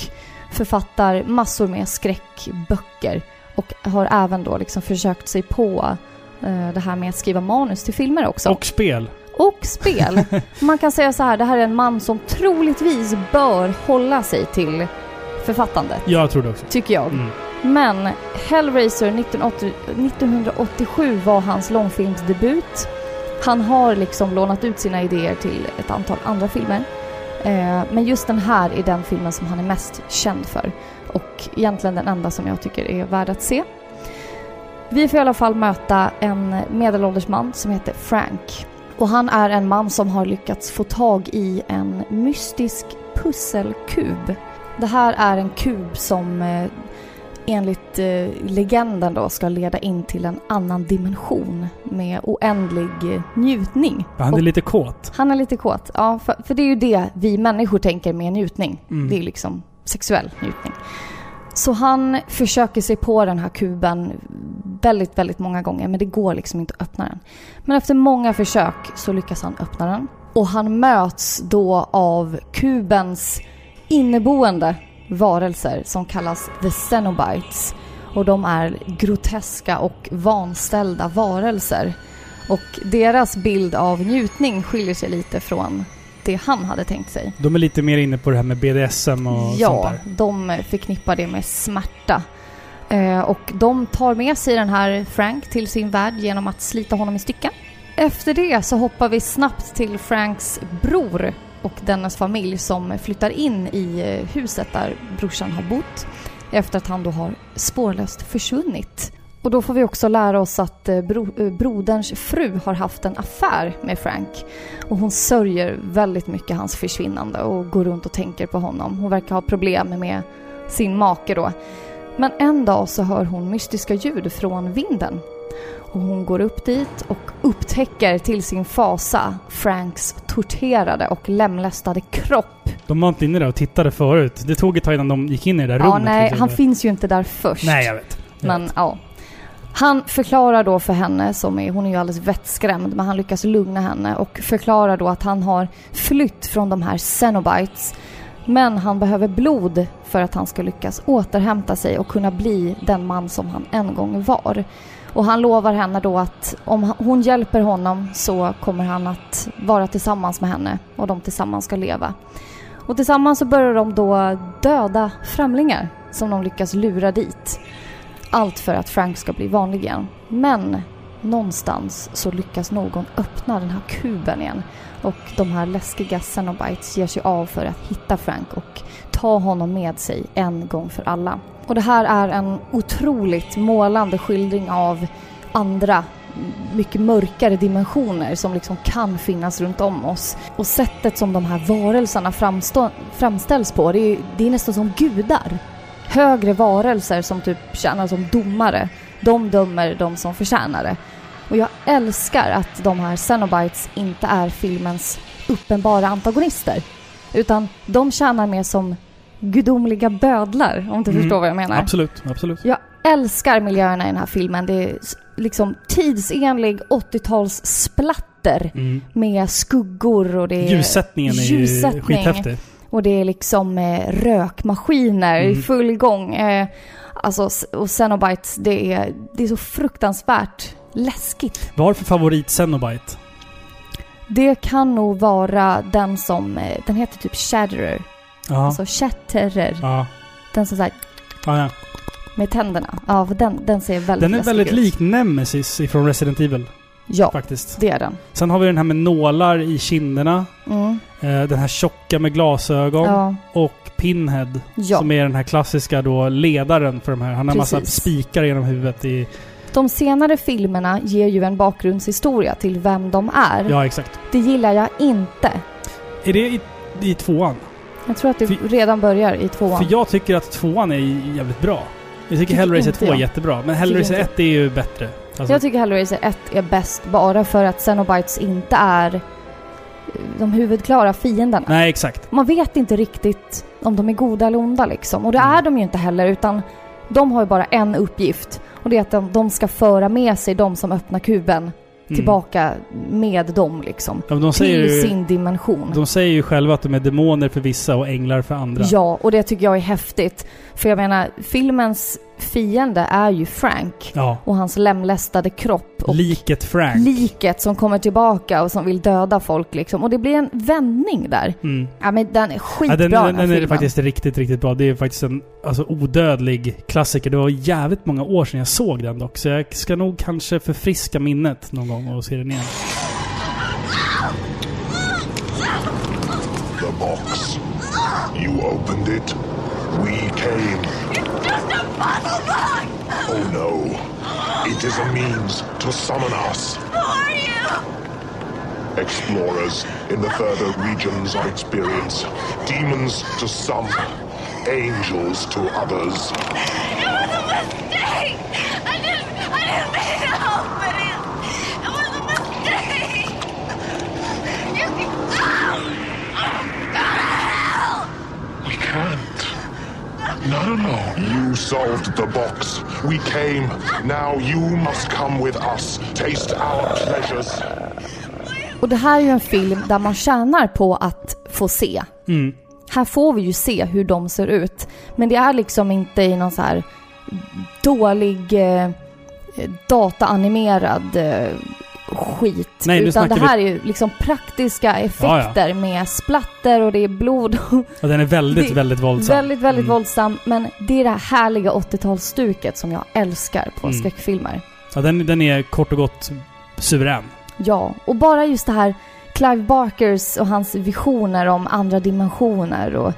författar massor med skräckböcker och har även då liksom försökt sig på eh, det här med att skriva manus till filmer också. Och spel. Och spel. Man kan säga så här, det här är en man som troligtvis bör hålla sig till författandet, Jag tror det också. tycker jag. Mm. Men Hellraiser 1980, 1987 var hans långfilmsdebut. Han har liksom lånat ut sina idéer till ett antal andra filmer. Eh, men just den här är den filmen som han är mest känd för. Och egentligen den enda som jag tycker är värd att se. Vi får i alla fall möta en medelålders man som heter Frank. Och han är en man som har lyckats få tag i en mystisk pusselkub. Det här är en kub som eh, enligt eh, legenden då ska leda in till en annan dimension med oändlig eh, njutning. Han är Och lite kåt. han är lite kåt, ja, för, för det är ju det vi människor tänker med njutning. Mm. Det är liksom sexuell njutning. Så han försöker sig på den här kuben väldigt, väldigt många gånger men det går liksom inte att öppna den. Men efter många försök så lyckas han öppna den. Och han möts då av kubens inneboende varelser som kallas The Cenobites. Och de är groteska och vanställda varelser. Och deras bild av njutning skiljer sig lite från det han hade tänkt sig. De är lite mer inne på det här med BDSM och sånt Ja, där. de förknippar det med smärta. Eh, och de tar med sig den här Frank till sin värld genom att slita honom i stycken. Efter det så hoppar vi snabbt till Franks bror och dennes familj som flyttar in i eh, huset där brorsan har bott. efter att han då har spårlöst försvunnit. Och då får vi också lära oss att eh, bro, eh, broderns fru har haft en affär med Frank. Och hon sörjer väldigt mycket hans försvinnande och går runt och tänker på honom. Hon verkar ha problem med sin make då. Men en dag så hör hon mystiska ljud från vinden. Och hon går upp dit och upptäcker till sin fasa Franks torterade och lemlästade kropp. De var inte inne där och tittade förut. Det tog ett tag innan de gick in i det där ja, rummet. nej, liksom. han finns ju inte där först. Nej, jag vet. Jag Men vet. ja. Han förklarar då för henne, som är, hon är ju alldeles vettskrämd, men han lyckas lugna henne och förklarar då att han har flytt från de här Cenobites. Men han behöver blod för att han ska lyckas återhämta sig och kunna bli den man som han en gång var. Och han lovar henne då att om hon hjälper honom så kommer han att vara tillsammans med henne och de tillsammans ska leva. Och tillsammans så börjar de då döda främlingar som de lyckas lura dit. Allt för att Frank ska bli vanlig igen. Men någonstans så lyckas någon öppna den här kuben igen. Och de här läskiga Cenobites ger sig av för att hitta Frank och ta honom med sig en gång för alla. Och det här är en otroligt målande skildring av andra mycket mörkare dimensioner som liksom kan finnas runt om oss. Och sättet som de här varelserna framstå- framställs på, det är, det är nästan som gudar. Högre varelser som typ tjänar som domare, de dömer de som förtjänar det. Och jag älskar att de här Cenobites inte är filmens uppenbara antagonister. Utan de tjänar mer som gudomliga bödlar, om du Mm, förstår vad jag menar. Absolut, absolut. Jag älskar miljöerna i den här filmen. Det är liksom tidsenlig 80-tals splatter Mm. med skuggor och det är Ljussättningen är ju ljussättning. skithäftig. Och det är liksom eh, rökmaskiner i Mm. full gång. Eh, alltså, och Cenobites, det är, det är så fruktansvärt läskigt. Vad har du för favorit Cenobite? Det kan nog vara den som, eh, den heter typ Shatterer. Ja. Alltså Shatterer. ja. Den som såhär, ja, ja. med tänderna. Ja, för den, den ser väldigt Den är väldigt ut. lik Nemesis ifrån Resident Evil. Ja, Faktiskt. det är den. Sen har vi den här med nålar i kinderna. Mm. Eh, den här tjocka med glasögon. Ja. Och Pinhead. Ja. Som är den här klassiska då ledaren för de här. Han har massa Precis. spikar genom huvudet i... De senare filmerna ger ju en bakgrundshistoria till vem de är. Ja, exakt. Det gillar jag inte. Är det i, i tvåan? Jag tror att det För- redan börjar i tvåan. För jag tycker att tvåan är jävligt bra. Jag tycker Tycker Hellraiser inte 2 är jättebra. Men Hellraiser inte. 1 är ju bättre. Alltså, Jag tycker Hellraiser 1 är bäst bara för att Cenobites inte är eh, de huvudklara fienderna. Nej, exakt. Man vet inte riktigt om de är goda eller onda liksom. Och det Mm. är de ju inte heller utan de har ju bara en uppgift. Och det är att de, de ska föra med sig de som öppnar kuben Mm. tillbaka med dem liksom. Ja, de till ju- sin dimension. De säger ju själva att de är demoner för vissa och änglar för andra. Ja, och det tycker jag är häftigt. För jag menar, filmens fiende är ju Frank. Ja. Och hans lemlästade kropp. Och Liket Frank. liket som kommer tillbaka och som vill döda folk liksom. Och det blir en vändning där. Mm. Ja men den är skitbra Ja, den, den, den, den är filmen. faktiskt riktigt, riktigt bra. Det är faktiskt en alltså, odödlig klassiker. Det var jävligt många år sedan jag såg den dock. Så jag ska nog kanske förfriska minnet någon gång och se den igen. The box. You opened it. We came. It's just a puzzle box! Oh no. It is a means to summon us. Who are you? Explorers in the further regions of experience. Demons to some. Angels to others. It was a mistake! I didn't, I didn't mean to open it! It was a mistake! You can... Oh, Hell! We can't. Not alone. You solved the box. We came. Now you must come with us. Taste our pleasures. Och det här är ju en film där man tjänar på att få se. Mm. Här får vi ju se hur de ser ut. Men det är liksom inte i någon så här dålig eh, dataanimerad eh, skit. Nej, Utan det här vi- är ju liksom praktiska effekter med splatter och det är blod. Och den är väldigt, Det- väldigt våldsam. Väldigt, väldigt Mm. våldsam. Men det är det här härliga 80-talsstuket som jag älskar på Mm. skräckfilmer. Ja, den, den är kort och gott suverän. Ja, och bara just det här Clive Barkers och hans visioner om andra dimensioner och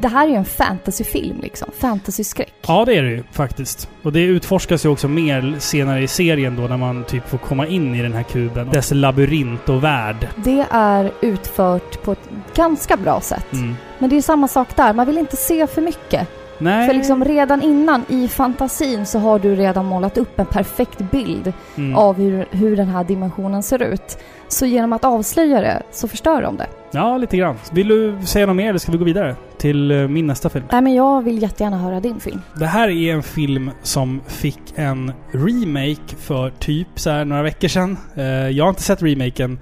det här är ju en fantasyfilm liksom. Fantasyskräck. Ja, det är det ju faktiskt. Och det utforskas ju också mer senare i serien då när man typ får komma in i den här kuben. Dess labyrint och värld. Det är utfört på ett ganska bra sätt. Mm. Men det är samma sak där, man vill inte se för mycket. Nej. För liksom redan innan i fantasin så har du redan målat upp en perfekt bild Mm. av hur, hur den här dimensionen ser ut. Så genom att avslöja det så förstör de det. Ja, lite grann. Vill du säga något mer eller ska vi gå vidare till eh, min nästa film? Nej men jag vill jättegärna höra din film. Det här är en film som fick en remake för typ så här några veckor sedan. Eh, jag har inte sett remaken.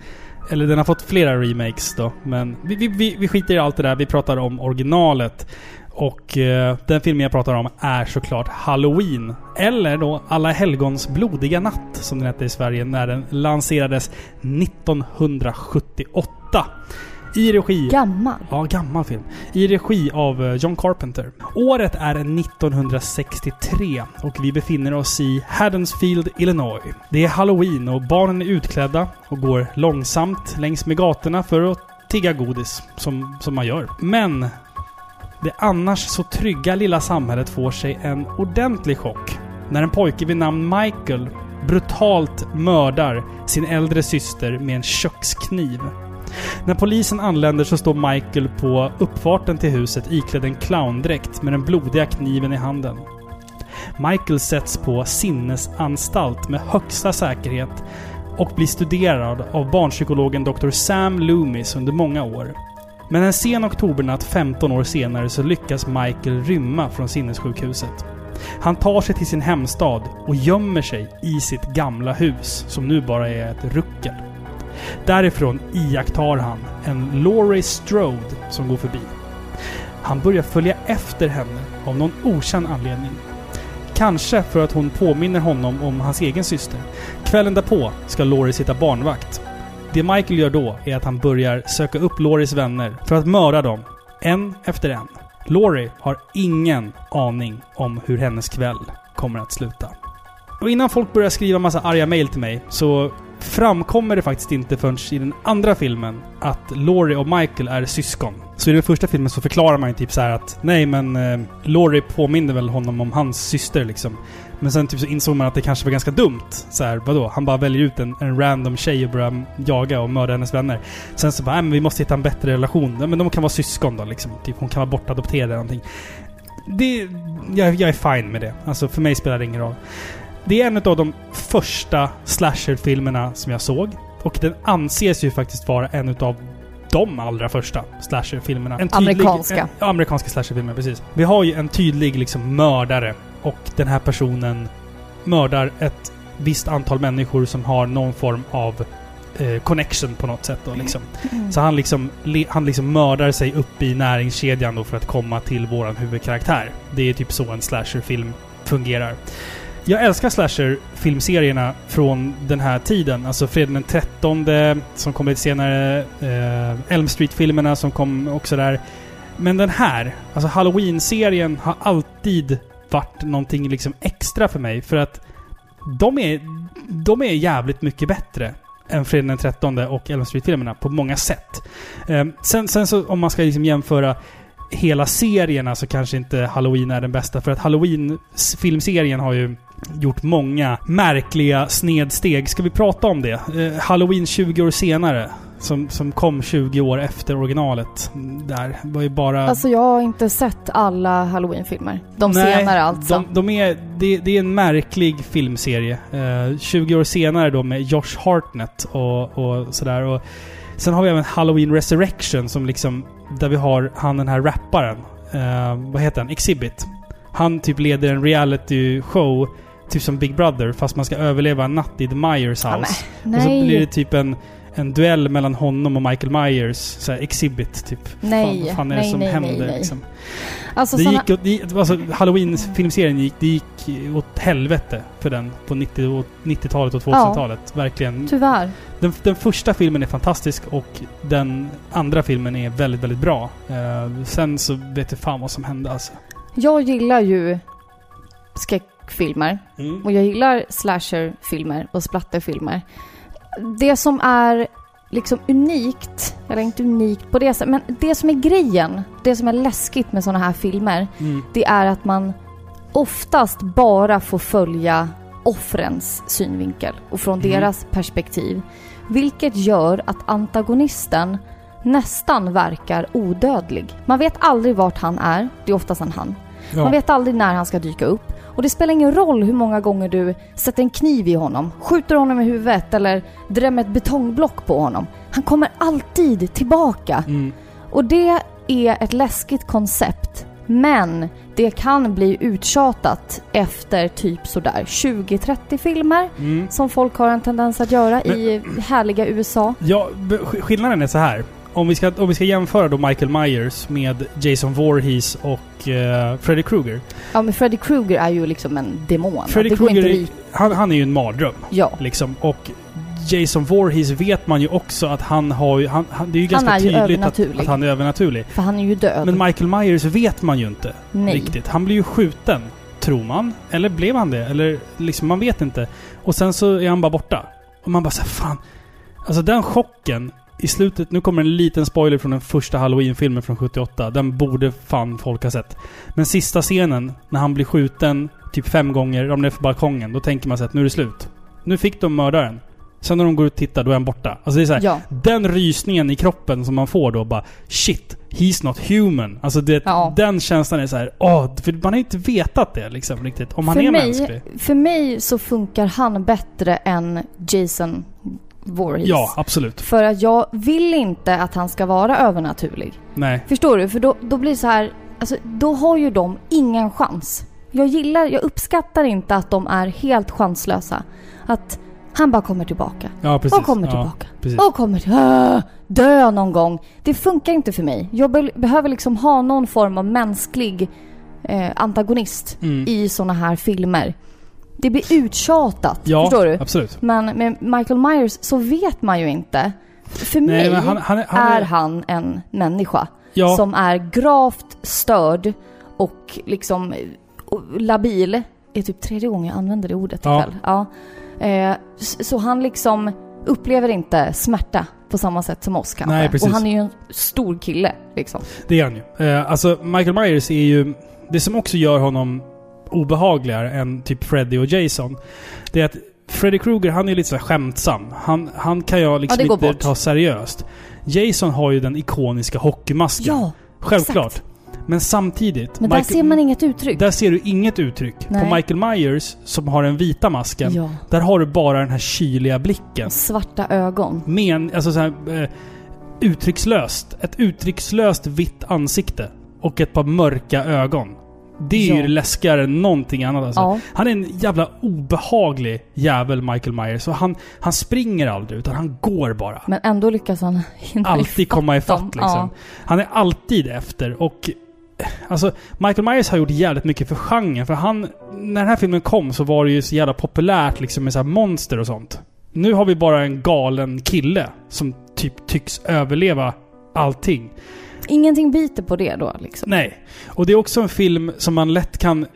Eller den har fått flera remakes då. Men vi, vi, vi, vi skiter i allt det där. Vi pratar om originalet. Och eh, den filmen jag pratar om är såklart Halloween. Eller då Alla helgons blodiga natt, som den hette i Sverige, när den lanserades 1978. I regi... Gammal. Ja, gammal film. I regi av eh, John Carpenter. Året är 1963 och vi befinner oss i Haddonsfield, Illinois. Det är Halloween och barnen är utklädda och går långsamt längs med gatorna för att tigga godis, som, som man gör. Men det annars så trygga lilla samhället får sig en ordentlig chock när en pojke vid namn Michael brutalt mördar sin äldre syster med en kökskniv. När polisen anländer så står Michael på uppfarten till huset iklädd en clowndräkt med den blodiga kniven i handen. Michael sätts på sinnesanstalt med högsta säkerhet och blir studerad av barnpsykologen Dr. Sam Loomis under många år. Men en sen oktobernatt 15 år senare så lyckas Michael rymma från sinnessjukhuset. Han tar sig till sin hemstad och gömmer sig i sitt gamla hus, som nu bara är ett ruckel. Därifrån iakttar han en Laurie Strode som går förbi. Han börjar följa efter henne av någon okänd anledning. Kanske för att hon påminner honom om hans egen syster. Kvällen därpå ska Laurie sitta barnvakt. Det Michael gör då är att han börjar söka upp Lauries vänner för att mörda dem, en efter en. Laurie har ingen aning om hur hennes kväll kommer att sluta. Och innan folk börjar skriva massa arga mail till mig så framkommer det faktiskt inte förrän i den andra filmen att Laurie och Michael är syskon. Så i den första filmen så förklarar man ju typ så här att nej men eh, Laurie påminner väl honom om hans syster liksom. Men sen typ så insåg man att det kanske var ganska dumt. Så här, vadå? Han bara väljer ut en, en random tjej och börjar jaga och mörda hennes vänner. Sen så bara, nej men vi måste hitta en bättre relation. Ja, men de kan vara syskon då liksom. Typ hon kan vara bortadopterad eller någonting. Det... Jag, jag är fine med det. Alltså för mig spelar det ingen roll. Det är en av de första slasherfilmerna som jag såg. Och den anses ju faktiskt vara en utav de allra första slasherfilmerna. En Amerikanska. En, amerikanska slasherfilmer, precis. Vi har ju en tydlig liksom mördare. Och den här personen mördar ett visst antal människor som har någon form av eh, connection på något sätt då liksom. Mm. Så han liksom, le, han liksom mördar sig upp i näringskedjan då för att komma till våran huvudkaraktär. Det är typ så en slasherfilm fungerar. Jag älskar slasher-filmserierna från den här tiden. Alltså Fredag den 13 som kom lite senare. Eh, Elm Street-filmerna som kom också där. Men den här, alltså Halloween-serien har alltid varit någonting liksom extra för mig. För att de är, de är jävligt mycket bättre än Fredag den 13 och Elm Street-filmerna på många sätt. Eh, sen, sen så om man ska liksom jämföra hela serierna så kanske inte Halloween är den bästa. För att Halloween-filmserien har ju gjort många märkliga snedsteg. Ska vi prata om det? Eh, Halloween 20 år senare. Som, som kom 20 år efter originalet. Där var ju bara... Alltså jag har inte sett alla Halloween-filmer. De Nej, senare alltså. De, de är, det, det är en märklig filmserie. Eh, 20 år senare då med Josh Hartnett och, och sådär. Och sen har vi även Halloween Resurrection som liksom... Där vi har han den här rapparen. Eh, vad heter han? Exhibit. Han typ leder en reality show Typ som Big Brother, fast man ska överleva en natt i The Myers Ja, house. men, och så nej. blir det typ en, en duell mellan honom och Michael Myers. Så här, exhibit, typ. Nej, fan, fan är det nej, som nej, händer? nej, nej. Liksom. Alltså det såna, gick, alltså, Halloween-filmserien gick, det gick åt helvete för den på 90 och 90-talet och 2000-talet. Verkligen. tyvärr. Den, den första filmen är fantastisk och den andra filmen är väldigt, väldigt bra. Eh, sen så vet jag fan vad som hände alltså. Jag gillar ju skräckfilmer. Mm. Och jag gillar slasherfilmer och splatterfilmer. Det som är liksom unikt, eller inte unikt på det sättet, men det som är grejen, det som är läskigt med sådana här filmer, Mm. det är att man oftast bara får följa offrens synvinkel och från Mm. deras perspektiv. Vilket gör att antagonisten nästan verkar odödlig. Man vet aldrig vart han är, det är oftast en han. Ja. Man vet aldrig när han ska dyka upp. Och det spelar ingen roll hur många gånger du sätter en kniv i honom, skjuter honom i huvudet eller drämmer ett betongblock på honom. Han kommer alltid tillbaka. Mm. Och det är ett läskigt koncept. Men det kan bli uttjatat efter typ sådär 20-30 filmer Mm. som folk har en tendens att göra i härliga USA. Ja, skillnaden är så här. Om vi, ska, om vi ska jämföra då Michael Myers med Jason Voorhees och eh, Freddy Krueger. Ja men Freddy Krueger är ju liksom en demon. Freddy det går Krueger, han, han är ju en mardröm. Ja. Liksom. Och Jason Voorhees vet man ju också att han har ju... Han, han, det är ju ganska är ju tydligt att, att han är övernaturlig. För han är ju död. Men Michael Myers vet man ju inte Nej. riktigt. Han blir ju skjuten, tror man. Eller blev han det? Eller liksom, man vet inte. Och sen så är han bara borta. Och man bara såhär, fan. Alltså den chocken i slutet, nu kommer en liten spoiler från den första Halloween-filmen från 78. Den borde fan folk ha sett. Men sista scenen, när han blir skjuten typ fem gånger, ramlar för balkongen. Då tänker man sig att nu är det slut. Nu fick de mördaren. Sen när de går ut och tittar, då är han borta. Alltså det är så här, Ja. Den rysningen i kroppen som man får då bara Shit, he's not human. Alltså det, Ja. den känslan är så här, åh, för man har inte vetat det liksom riktigt. Om han för är mig, mänsklig. För mig så funkar han bättre än Jason Voorhees. Ja, absolut. För att jag vill inte att han ska vara övernaturlig. Nej. Förstår du? För då, då blir det så här, alltså då har ju de ingen chans. Jag gillar, jag uppskattar inte att de är helt chanslösa. Att han bara kommer tillbaka. Ja, precis. Och kommer Ja, tillbaka. precis. Och kommer till, äh, dö någon gång. Det funkar inte för mig. Jag be- behöver liksom ha någon form av mänsklig eh, antagonist Mm. i såna här filmer. Det blir uttjatat. Ja, förstår du? absolut. Men med Michael Myers så vet man ju inte. För Nej, mig han- han är- han är- är han en människa Ja. som är gravt störd och liksom och labil. Det är typ tredje gången jag använder det ordet Ja. ikväll. Ja. Eh, så han liksom upplever inte smärta på samma sätt som oss kanske. Nej, precis. och han är ju en stor kille liksom. Det är han ju. Eh, alltså, Michael Myers är ju... Det som också gör honom obehagligare än typ Freddy och Jason, det är att Freddy Krueger, han är lite så här skämtsam. Han, han kan jag liksom Ja, inte bort. ta seriöst. Jason har ju den ikoniska hockeymasken. Ja, Självklart. Men samtidigt... Men där Michael- ser man inget uttryck. Där ser du inget uttryck. Nej. På Michael Myers, som har den vita masken, Ja. där har du bara den här kyliga blicken. Svarta ögon. Men, alltså så här, eh, uttryckslöst. Ett uttryckslöst vitt ansikte. Och ett par mörka ögon. Det är Ja. ju läskigare än någonting annat alltså. Ja. Han är en jävla obehaglig jävel, Michael Myers. Och han, han springer aldrig, utan han går bara. Men ändå lyckas han hinna Alltid komma ifatt liksom. Han är alltid efter och... Alltså, Michael Myers har gjort jävligt mycket för genren. För han... När den här filmen kom så var det ju så jävla populärt liksom med så här monster och sånt. Nu har vi bara en galen kille som typ tycks överleva allting. Ingenting biter på det då liksom. Nej. Och det är också en film som man lätt kan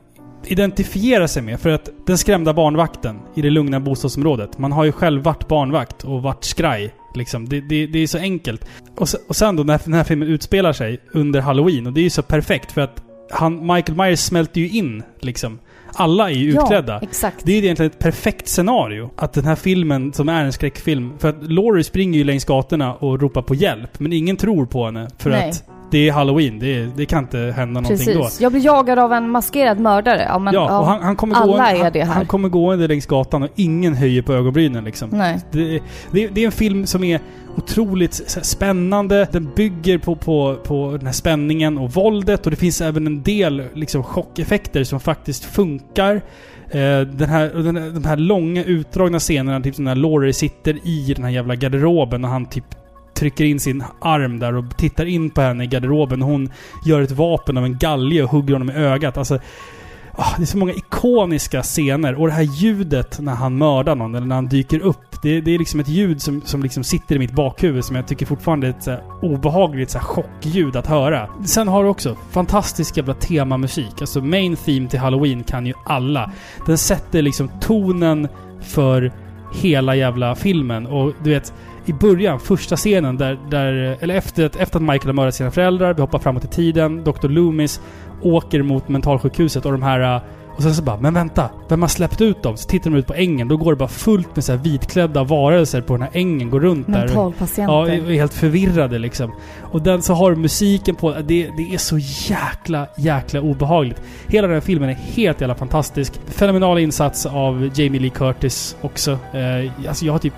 identifiera sig med. För att den skrämda barnvakten i det lugna bostadsområdet. Man har ju själv varit barnvakt och varit skraj. Liksom. Det, det, det är så enkelt. Och, så, och sen då när den här filmen utspelar sig under Halloween. Och det är ju så perfekt för att han, Michael Myers smälter ju in liksom. Alla är ju Ja, utklädda. exakt. Det är egentligen ett perfekt scenario. Att den här filmen, som är en skräckfilm... För att Laurie springer ju längs gatorna och ropar på hjälp. Men ingen tror på henne. För Nej. att det är Halloween. Det, är, det kan inte hända någonting då. Precis. Jag blir jagad av en maskerad mördare. Ja, men, ja, och han, han kommer alla gående, är det här. han kommer gående längs gatan och ingen höjer på ögonbrynen liksom. Nej. Det, det, det är en film som är otroligt spännande. Den bygger på, på, på den här spänningen och våldet och det finns även en del liksom, chockeffekter som faktiskt funkar. Eh, den här, den, de här långa utdragna scenerna, typ när Laurie sitter i den här jävla garderoben och han typ trycker in sin arm där och tittar in på henne i garderoben hon gör ett vapen av en galge och hugger honom i ögat. Alltså, ah, det är så många ikoniska scener. Och det här ljudet när han mördar någon, eller när han dyker upp. Det, det är liksom ett ljud som, som liksom sitter i mitt bakhuvud som jag tycker fortfarande är ett så här obehagligt så här chockljud att höra. Sen har du också fantastisk jävla temamusik. Alltså main theme till Halloween kan ju alla. Den sätter liksom tonen för hela jävla filmen. Och du vet, i början, första scenen där, där eller efter att, efter att Michael har mördat sina föräldrar, vi hoppar framåt i tiden, Dr. Loomis åker mot mentalsjukhuset och de här... Och sen så bara, men vänta! Vem har släppt ut dem? Så tittar de ut på ängen, då går det bara fullt med så här vitklädda varelser på den här ängen, går runt där. Mentalpatienter. Ja, är helt förvirrade liksom. Och den så har musiken på, det, det är så jäkla, jäkla obehagligt. Hela den här filmen är helt jävla fantastisk. Fenomenal insats av Jamie Lee Curtis också. Eh, alltså jag har typ...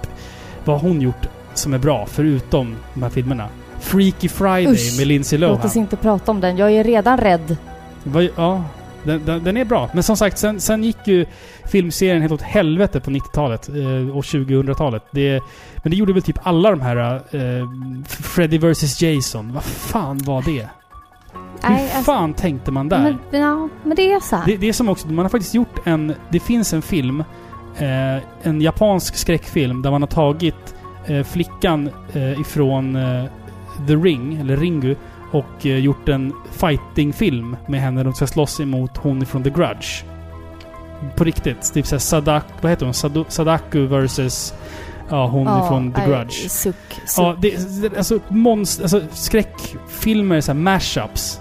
Vad har hon gjort som är bra, förutom de här filmerna? Freaky Friday Usch, med Lindsay Lohan. Låt oss inte prata om den. Jag är redan rädd. Vad- Ja, den, den, den är bra. Men som sagt, sen, sen gick ju filmserien helt åt helvete på 90-talet eh, och 2000-talet. Det, men det gjorde väl typ alla de här... Eh, Freddy vs Jason. Vad fan var det? Hur Nej, alltså- fan tänkte man där? Men, ja, men det är så. Det, det är som också, man har faktiskt gjort en... Det finns en film, eh, en japansk skräckfilm, där man har tagit eh, flickan eh, ifrån eh, The Ring, eller Ringu, och eh, gjort en fightingfilm med henne. De ska slåss emot hon ifrån The Grudge. På riktigt. Typ såhär Sadak... Vad heter hon? Sado, Sadaku versus... Ja, hon Ja, ifrån The Grudge. Suck, suck. Ja, det, det, alltså, monst, alltså skräckfilmer, så här mashups.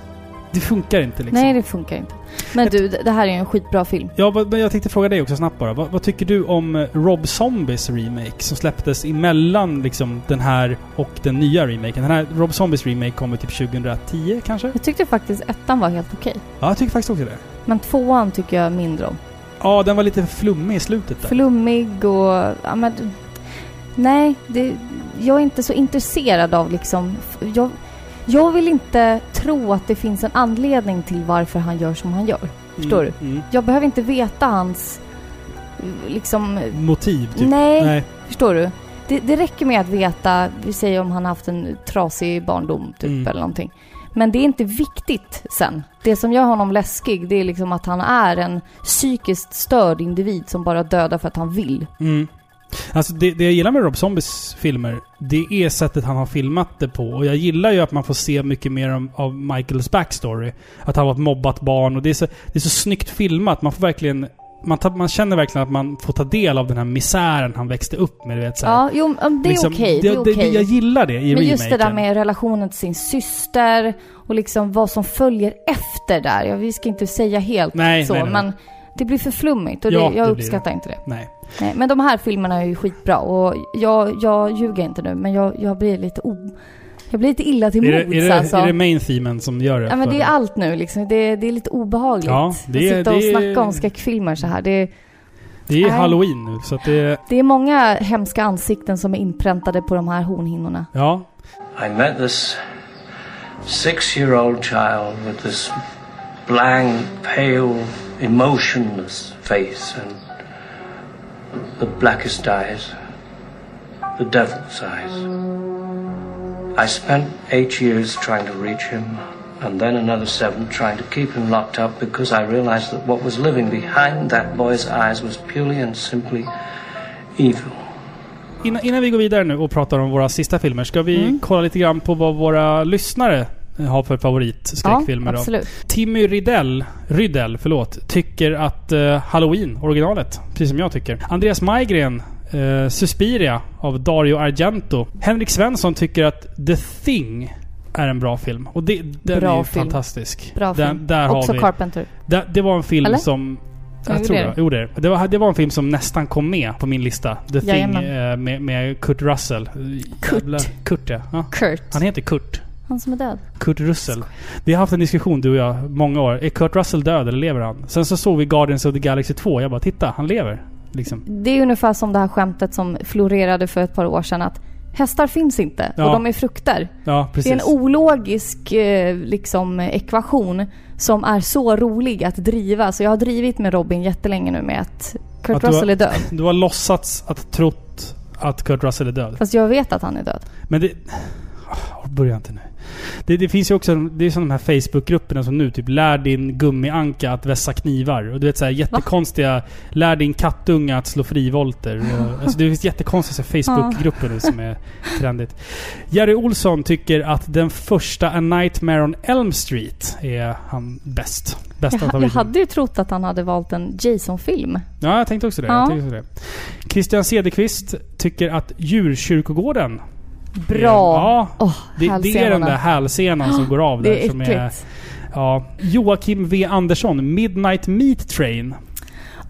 Det funkar inte liksom. Nej, det funkar inte. Men du, det här är ju en skitbra film. Ja, men jag tänkte fråga dig också snabbt bara. Vad, vad tycker du om eh, Rob Zombies remake som släpptes emellan liksom den här och den nya remaken? Den här Rob Zombies remake kommer typ 2010 kanske? Jag tyckte faktiskt ettan var helt okej. Ja, jag tycker faktiskt också det. Men tvåan tycker jag mindre om. Ja, den var lite flummig i slutet där. Flummig och... Ja, men, nej, det, jag är inte så intresserad av liksom... Jag, jag vill inte tro att det finns en anledning till varför han gör som han gör. Förstår Mm, du? mm. Jag behöver inte veta hans... Liksom... Motiv, typ. Nej, Nej. förstår du? Det, det räcker med att veta, vi säger om han har haft en trasig barndom typ Mm. eller någonting. Men det är inte viktigt sen. Det som gör honom läskig, det är liksom att han är en psykiskt störd individ som bara dödar för att han vill. Mm. Alltså det, det jag gillar med Rob Zombies filmer, det är sättet han har filmat det på. Och jag gillar ju att man får se mycket mer om, av Michaels backstory. Att han var ett mobbat barn och det är så, det är så snyggt filmat. Man får verkligen... Man, tar, man känner verkligen att man får ta del av den här misären han växte upp med. Du vet, så här. Ja, jo, det är Liksom, okej. Det är okej. jag gillar det i Men remaken. just det där med relationen till sin syster och liksom vad som följer efter där. Ja, vi ska inte säga helt Nej, så, nej, nej. men det blir för flummigt och Ja, det, jag det uppskattar det. inte det. Nej. Nej, men de här filmerna är ju skitbra och jag, jag ljuger inte nu, men jag, jag blir lite o... Jag blir lite illa till Är det, mods är, det, alltså. är det main themen som gör det? Ja men det är allt nu liksom. Det, det är lite obehagligt. Ja, det är- att sitta och det är- snacka om skräckfilmer så här. Det, Det är Nej. halloween nu, så att det... det är många hemska ansikten som är inpräntade på de här hornhinnorna. Ja. I met this six year old child with this blank, pale, emotionless face and the blackest eyes, the devil's eyes. I spent eight years trying to reach him, and then another seven trying to keep him locked up because I realized that what was living behind that boy's eyes was purely and simply evil. Innan, innan vi går vidare nu och pratar om våra sista filmer, ska vi Mm. kolla lite grann på vad våra lyssnare har för favoritskräckfilmer Ja, då. absolut. Timmy Rydell, Rydell förlåt, tycker att eh, Halloween, originalet, precis som jag tycker. Andreas Majgren, eh, Suspiria av Dario Argento. Henrik Svensson tycker att The Thing är en bra film. Och det, den Bra är ju film. fantastisk. Bra den, film. Där har Också vi, Carpenter. Det, det var en film Eller? som... Ja, Jag det tror det. det. Jo, det, det. var, det var en film som nästan kom med på min lista. The Thing Jajamän. eh, med, med Kurt Russell. Kurt. Jävla- Kurt ja. Kurt. Han heter Kurt. Han som är död. Kurt Russell. Vi har haft en diskussion du och jag många år. Är Kurt Russell död eller lever han? Sen så såg vi Guardians of the Galaxy 2. Jag bara titta, han lever. Liksom. Det är ungefär som det här skämtet som florerade för ett par år sedan att hästar finns inte Ja. och de är frukter. Ja. Det är en ologisk eh, liksom, ekvation som är så rolig att driva. Så jag har drivit med Robin jättelänge nu med att Kurt Att Russell har, är död. Du har låtsats att trott att Kurt Russell är död. Fast jag vet att han är död. Men det... börja inte nu. Det, det finns ju också, det är som de här Facebookgrupperna som nu, typ lär din gummianka att vässa knivar. Och du vet såhär jättekonstiga, lär din kattunga att slå frivolter. Och, alltså det finns jättekonstiga Facebookgrupper nu som är trendigt. Jerry Olsson tycker att den första A Nightmare on Elm Street är han bäst. Bästa Jag, jag hade ju trott att han hade valt en Jason-film. Ja, jag tänkte också det. Ja. Jag tänkte också det. Christian Cederqvist tycker att djurkyrkogården Bra! är- Ja, Åh, det, det är den där hälsenan som går av där. Det är som äckligt. ja, Joakim V Andersson, Midnight Meat Train.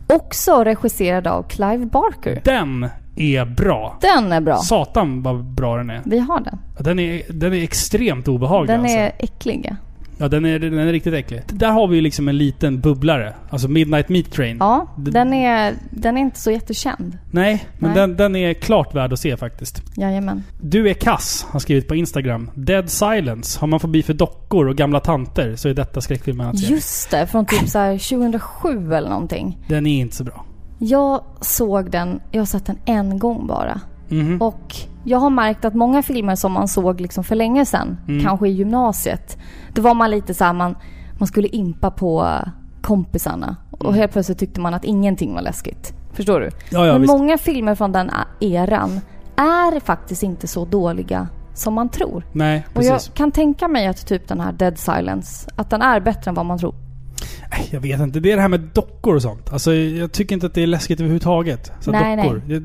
Också regisserad av Clive Barker. Den är bra. Den är bra. Satan vad bra den är. Vi har den. Den är, den är extremt obehaglig Den alltså. är äcklig. Ja. Den är, den är riktigt äcklig. Där har vi ju liksom en liten bubblare. Alltså Midnight Meat Train. Ja, den är, den är inte så jättekänd. Nej, men Nej. Den, den är klart värd att se faktiskt. Jajamän. Du är kass, har skrivit på Instagram. Dead Silence. Har man fobi för dockor och gamla tanter så är detta skräckfilmen att se. Just det, från typ så här 2007 eller någonting. Den är inte så bra. Jag såg den, jag har sett den en gång bara. Mhm. Och jag har märkt att många filmer som man såg liksom för länge sedan, Mm. kanske i gymnasiet, då var man lite så här, man, man skulle impa på kompisarna. Och Mm. helt plötsligt tyckte man att ingenting var läskigt. Förstår du? Ja, ja, Men visst. många filmer från den eran är faktiskt inte så dåliga som man tror. Nej, Och jag precis. kan tänka mig att typ den här Dead Silence, att den är bättre än vad man tror. Nej, Jag vet inte. Det är det här med dockor och sånt. Alltså, jag tycker inte att det är läskigt överhuvudtaget. Så Nej, dockor. Jag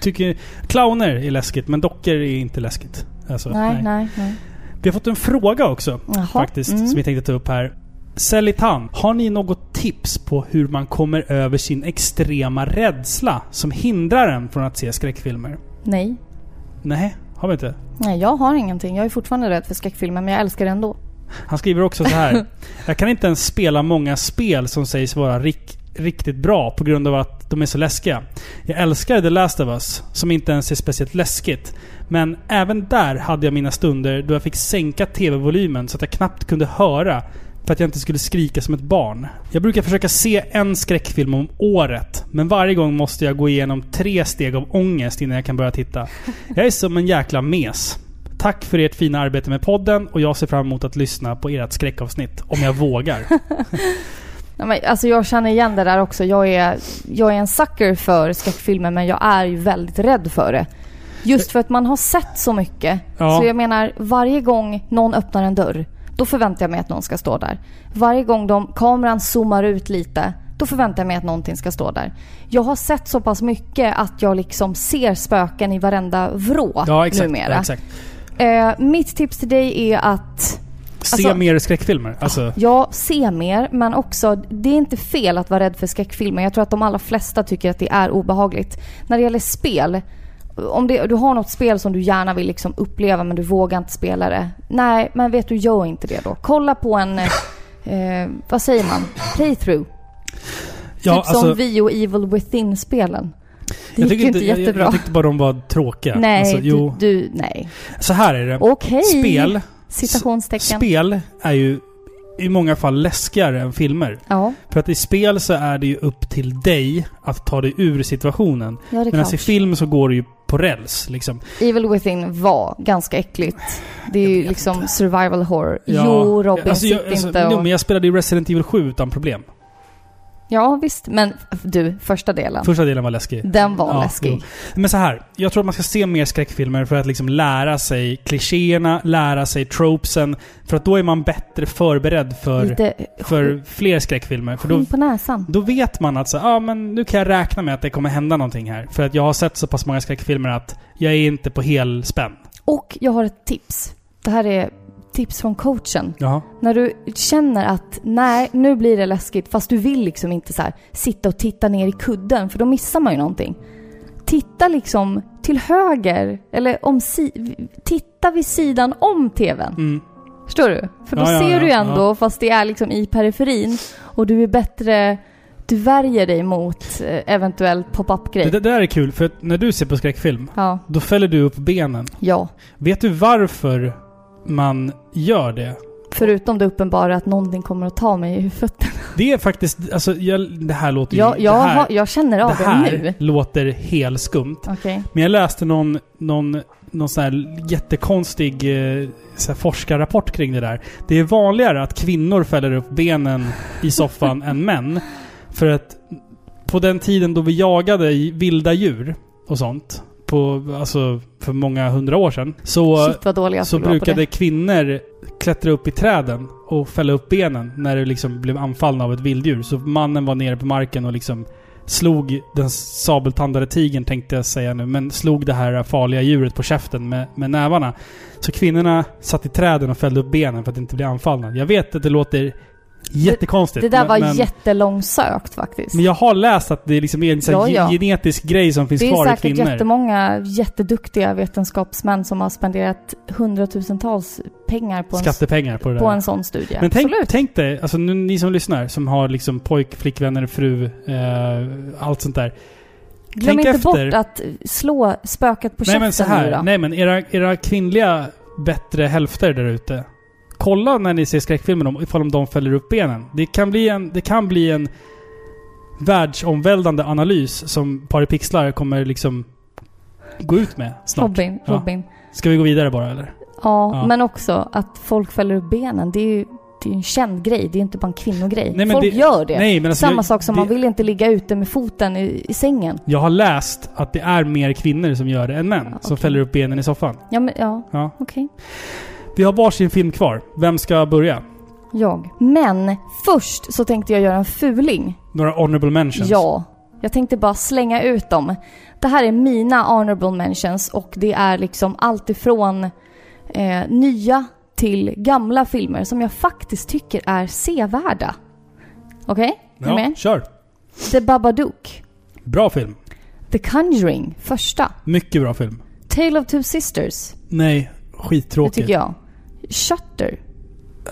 tycker... Clowner är läskigt, men dockor är inte läskigt. Alltså, nej, nej, nej. Vi har fått en fråga också, Jaha, faktiskt, mm. som vi tänkte ta upp här. Selitan, har ni något tips på hur man kommer över sin extrema rädsla som hindrar en från att se skräckfilmer? Nej. Nej, har vi inte? Nej, jag har ingenting. Jag är fortfarande rädd för skräckfilmer, men jag älskar det ändå. Han skriver också så här. Jag kan inte ens spela många spel som sägs vara rik- riktigt bra på grund av att de är så läskiga. Jag älskar The Last of Us, som inte ens är speciellt läskigt. Men även där hade jag mina stunder då jag fick sänka TV-volymen så att jag knappt kunde höra för att jag inte skulle skrika som ett barn. Jag brukar försöka se en skräckfilm om året, men varje gång måste jag gå igenom tre steg av ångest innan jag kan börja titta. Jag är som en jäkla mes. Tack för ert fina arbete med podden och jag ser fram emot att lyssna på ert skräckavsnitt. Om jag vågar. Alltså jag känner igen det där också. Jag är, jag är en sucker för skräckfilmer, men jag är ju väldigt rädd för det. Just för att man har sett så mycket. Ja. Så jag menar, varje gång någon öppnar en dörr, då förväntar jag mig att någon ska stå där. Varje gång de, kameran zoomar ut lite, då förväntar jag mig att någonting ska stå där. Jag har sett så pass mycket att jag liksom ser spöken i varenda vrå Ja, exakt. numera. Ja, exakt. Eh, mitt tips till dig är att Se Alltså- mer skräckfilmer. Alltså, Ja, se mer, men också det är inte fel att vara rädd för skräckfilmer. Jag tror att de allra flesta tycker att det är obehagligt. När det gäller spel, om det, du har något spel som du gärna vill liksom uppleva men du vågar inte spela det. Nej, men vet du, gör inte det då. Kolla på en, eh, vad säger man, playthrough. ja, typ som vi och Evil Within-spelen. Det gick ju inte jag, jättebra. jag tyckte bara de var tråkiga. nej, Alltså, jo, du, du, nej. så här är det. Okej. Spel, Citationstecken. spel är ju i många fall läskigare än filmer. Ja, För att i spel så är det ju upp till dig att ta dig ur situationen. ja Medan i film så går det ju på räls liksom. Evil Within var ganska äckligt. Det är ju liksom survival horror. Ja, Jo, Robin, alltså, jag, sitt alltså, inte jo, och... men jag spelade ju Resident Evil 7 utan problem. Ja, visst. Men du, första delen. Första delen var läskig. Den var Ja, läskig. jo. Men så här, jag tror att man ska se mer skräckfilmer för att liksom lära sig klichéerna, lära sig tropesen. För att då är man bättre förberedd för, Lite för fler skräckfilmer. För då, på näsan. då vet man att så, ah, men nu kan jag räkna med att det kommer hända någonting här. För att jag har sett så pass många skräckfilmer att jag är inte på hel spänn. Och jag har ett tips. Det här är tips från coachen. Jaha. När du känner att nej, nu blir det läskigt fast du vill liksom inte så här sitta och titta ner i kudden för då missar man ju någonting. Titta liksom till höger eller om si- titta vid sidan om TVn. Mm. Förstår du? För då Ja, ja, ser ja, du ju ändå, ja. fast det är liksom i periferin och du är bättre, du värjer dig mot eh, eventuell pop-up-grej. Det, det där är kul, för när du ser på skräckfilm, Ja, då fäller du upp benen. ja. Vet du varför man gör det? Förutom det uppenbara att någonting kommer att ta mig i fötterna. Det är faktiskt, alltså jag, det här låter ju... Jag, jag, det här, har, jag känner av det det, här nu. låter helt skumt. Okej. Men jag läste någon, någon någon sån här jättekonstig eh, så här forskarrapport kring det där. Det är vanligare att kvinnor fäller upp benen i soffan än män. För att på den tiden då vi jagade vilda djur och sånt, på, alltså för många hundra år sedan, så, Shit så brukade kvinnor klättra upp i träden och fälla upp benen när det liksom blev anfallna av ett vilddjur. Så mannen var nere på marken och liksom slog den sabeltandade tigern tänkte jag säga nu, men slog det här farliga djuret på käften med, med nävarna. Så kvinnorna satt i träden och fällde upp benen för att inte bli anfallna. Jag vet att det låter jättekonstigt. Det där men- var men, jättelångsökt faktiskt. men jag har läst att det liksom är en här Ja, ja. genetisk grej som finns det är kvar i säkert kvinnor. jättemånga jätteduktiga vetenskapsmän som har spenderat hundratusentals pengar på en, Skattepengar på det där. på en sån studie. Men tänk, Absolut. tänk dig, alltså nu, ni som lyssnar, som har liksom pojk, flickvänner, fru, eh, allt sånt där. Glöm tänk inte efter. bort att slå spöket på Nej men så käften nu här, då. nej men era, era kvinnliga bättre hälfter där ute. Kolla när ni ser skräckfilmer om, ifall de fäller upp benen. Det kan bli en, det kan bli en världsomvälvande analys som Pari Pixlar kommer liksom gå ut med snart. Robin, Ja. Robin. Ska vi gå vidare bara eller? Ja, Ja. men också att folk fäller upp benen. Det är ju det är en känd grej. Det är inte bara en kvinnogrej. Nej, folk det- gör det. nej, alltså Samma jag- sak som det- man vill inte ligga ute med foten i, i sängen. Jag har läst att det är mer kvinnor som gör det än män. Som okej. fäller upp benen i soffan. Ja, men ja. Ja. Okej. Vi har varsin film kvar. Vem ska börja? Jag. Men först så tänkte jag göra en fuling. Några honorable mentions? Ja. Jag tänkte bara slänga ut dem. Det här är mina honorable mentions och det är liksom allt ifrån eh, nya till gamla filmer som jag faktiskt tycker är sevärda. Okej? Du Ja, med? kör. The Babadook. Bra film. The Conjuring, första. Mycket bra film. Tale of Two Sisters, Nej, det skittråkigt. tycker jag. Shutter,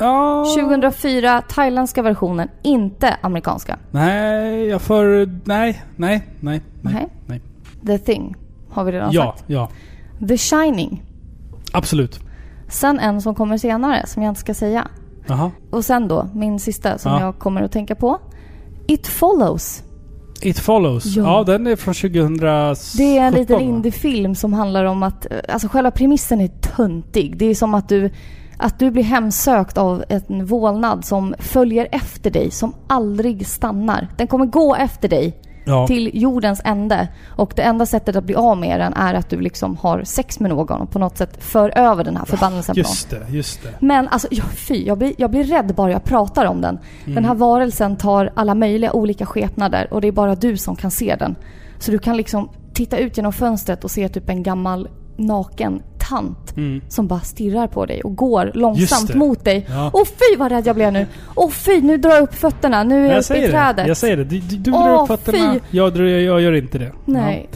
Ja. 2004, thailändska versionen, inte amerikanska. Nej, jag för... Nej, nej, nej, nej. Nej. nej. The Thing, har vi redan Ja, sagt. ja. The Shining. Absolut. Sen en som kommer senare, som jag inte ska säga. Jaha. Och sen då, min sista som Ja. jag kommer att tänka på. It Follows. It Follows. Ja. Ja. den är från 2017. Det är en liten indiefilm som handlar om att, eh, alltså själva premissen är töntig. Det är som att du, att du blir hemsökt av en vålnad som följer efter dig, som aldrig stannar. Den kommer gå efter dig Ja. till jordens ände. Och det enda sättet att bli av med den är att du liksom har sex med någon och på något sätt för över den här förbannelsen på någon. Just det, just det. Men alltså, ja, fy, jag blir, jag blir rädd bara jag pratar om den. Mm. Den här varelsen tar alla möjliga olika skepnader och det är bara du som kan se den. Så du kan liksom titta ut genom fönstret och se typ en gammal naken tant Mm. som bara stirrar på dig och går långsamt det. mot dig. Ja. Och fy vad rädd jag blev nu! Och fy, nu drar jag upp fötterna. Nu är jag, Jag uppe i det. trädet. Jag säger det. Du, du, du drar upp fötterna. Jag, drar, jag gör inte det. Nej.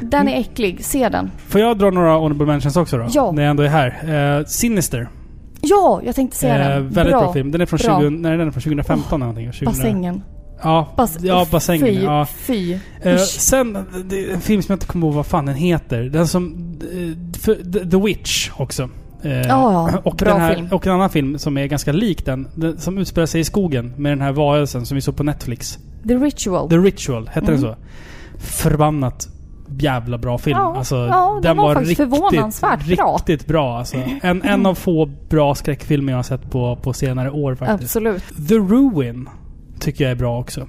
Den är äcklig. Se den. Ja. Får jag dra några honorable mentions också då? Ja. När jag ändå är här. Eh, Sinister. Ja, jag tänkte säga Eh, den. väldigt bra. film. Den är från, Bra. 20, nej, den är från 2015 eller någonting. 2000, Bassängen. Ja, Bas- ja basängen. Fy, ja. fy. Eh, Usch. sen, det är en film som jag inte kommer ihåg vad fan den heter. Den som... eh, för, The, Witch också. Eh, Ja, och, bra den här, film. och en annan film som är ganska lik den. den. Som utspelar sig i skogen med den här varelsen som vi såg på Netflix. The Ritual. The Ritual, hette den Mm. så? Förbannat jävla bra film. Ja, alltså, ja, den var faktiskt förvånansvärt bra. Riktigt bra alltså. En, en av få bra skräckfilmer jag har sett på, på senare år faktiskt. Absolut. The Ruin tycker jag är bra också.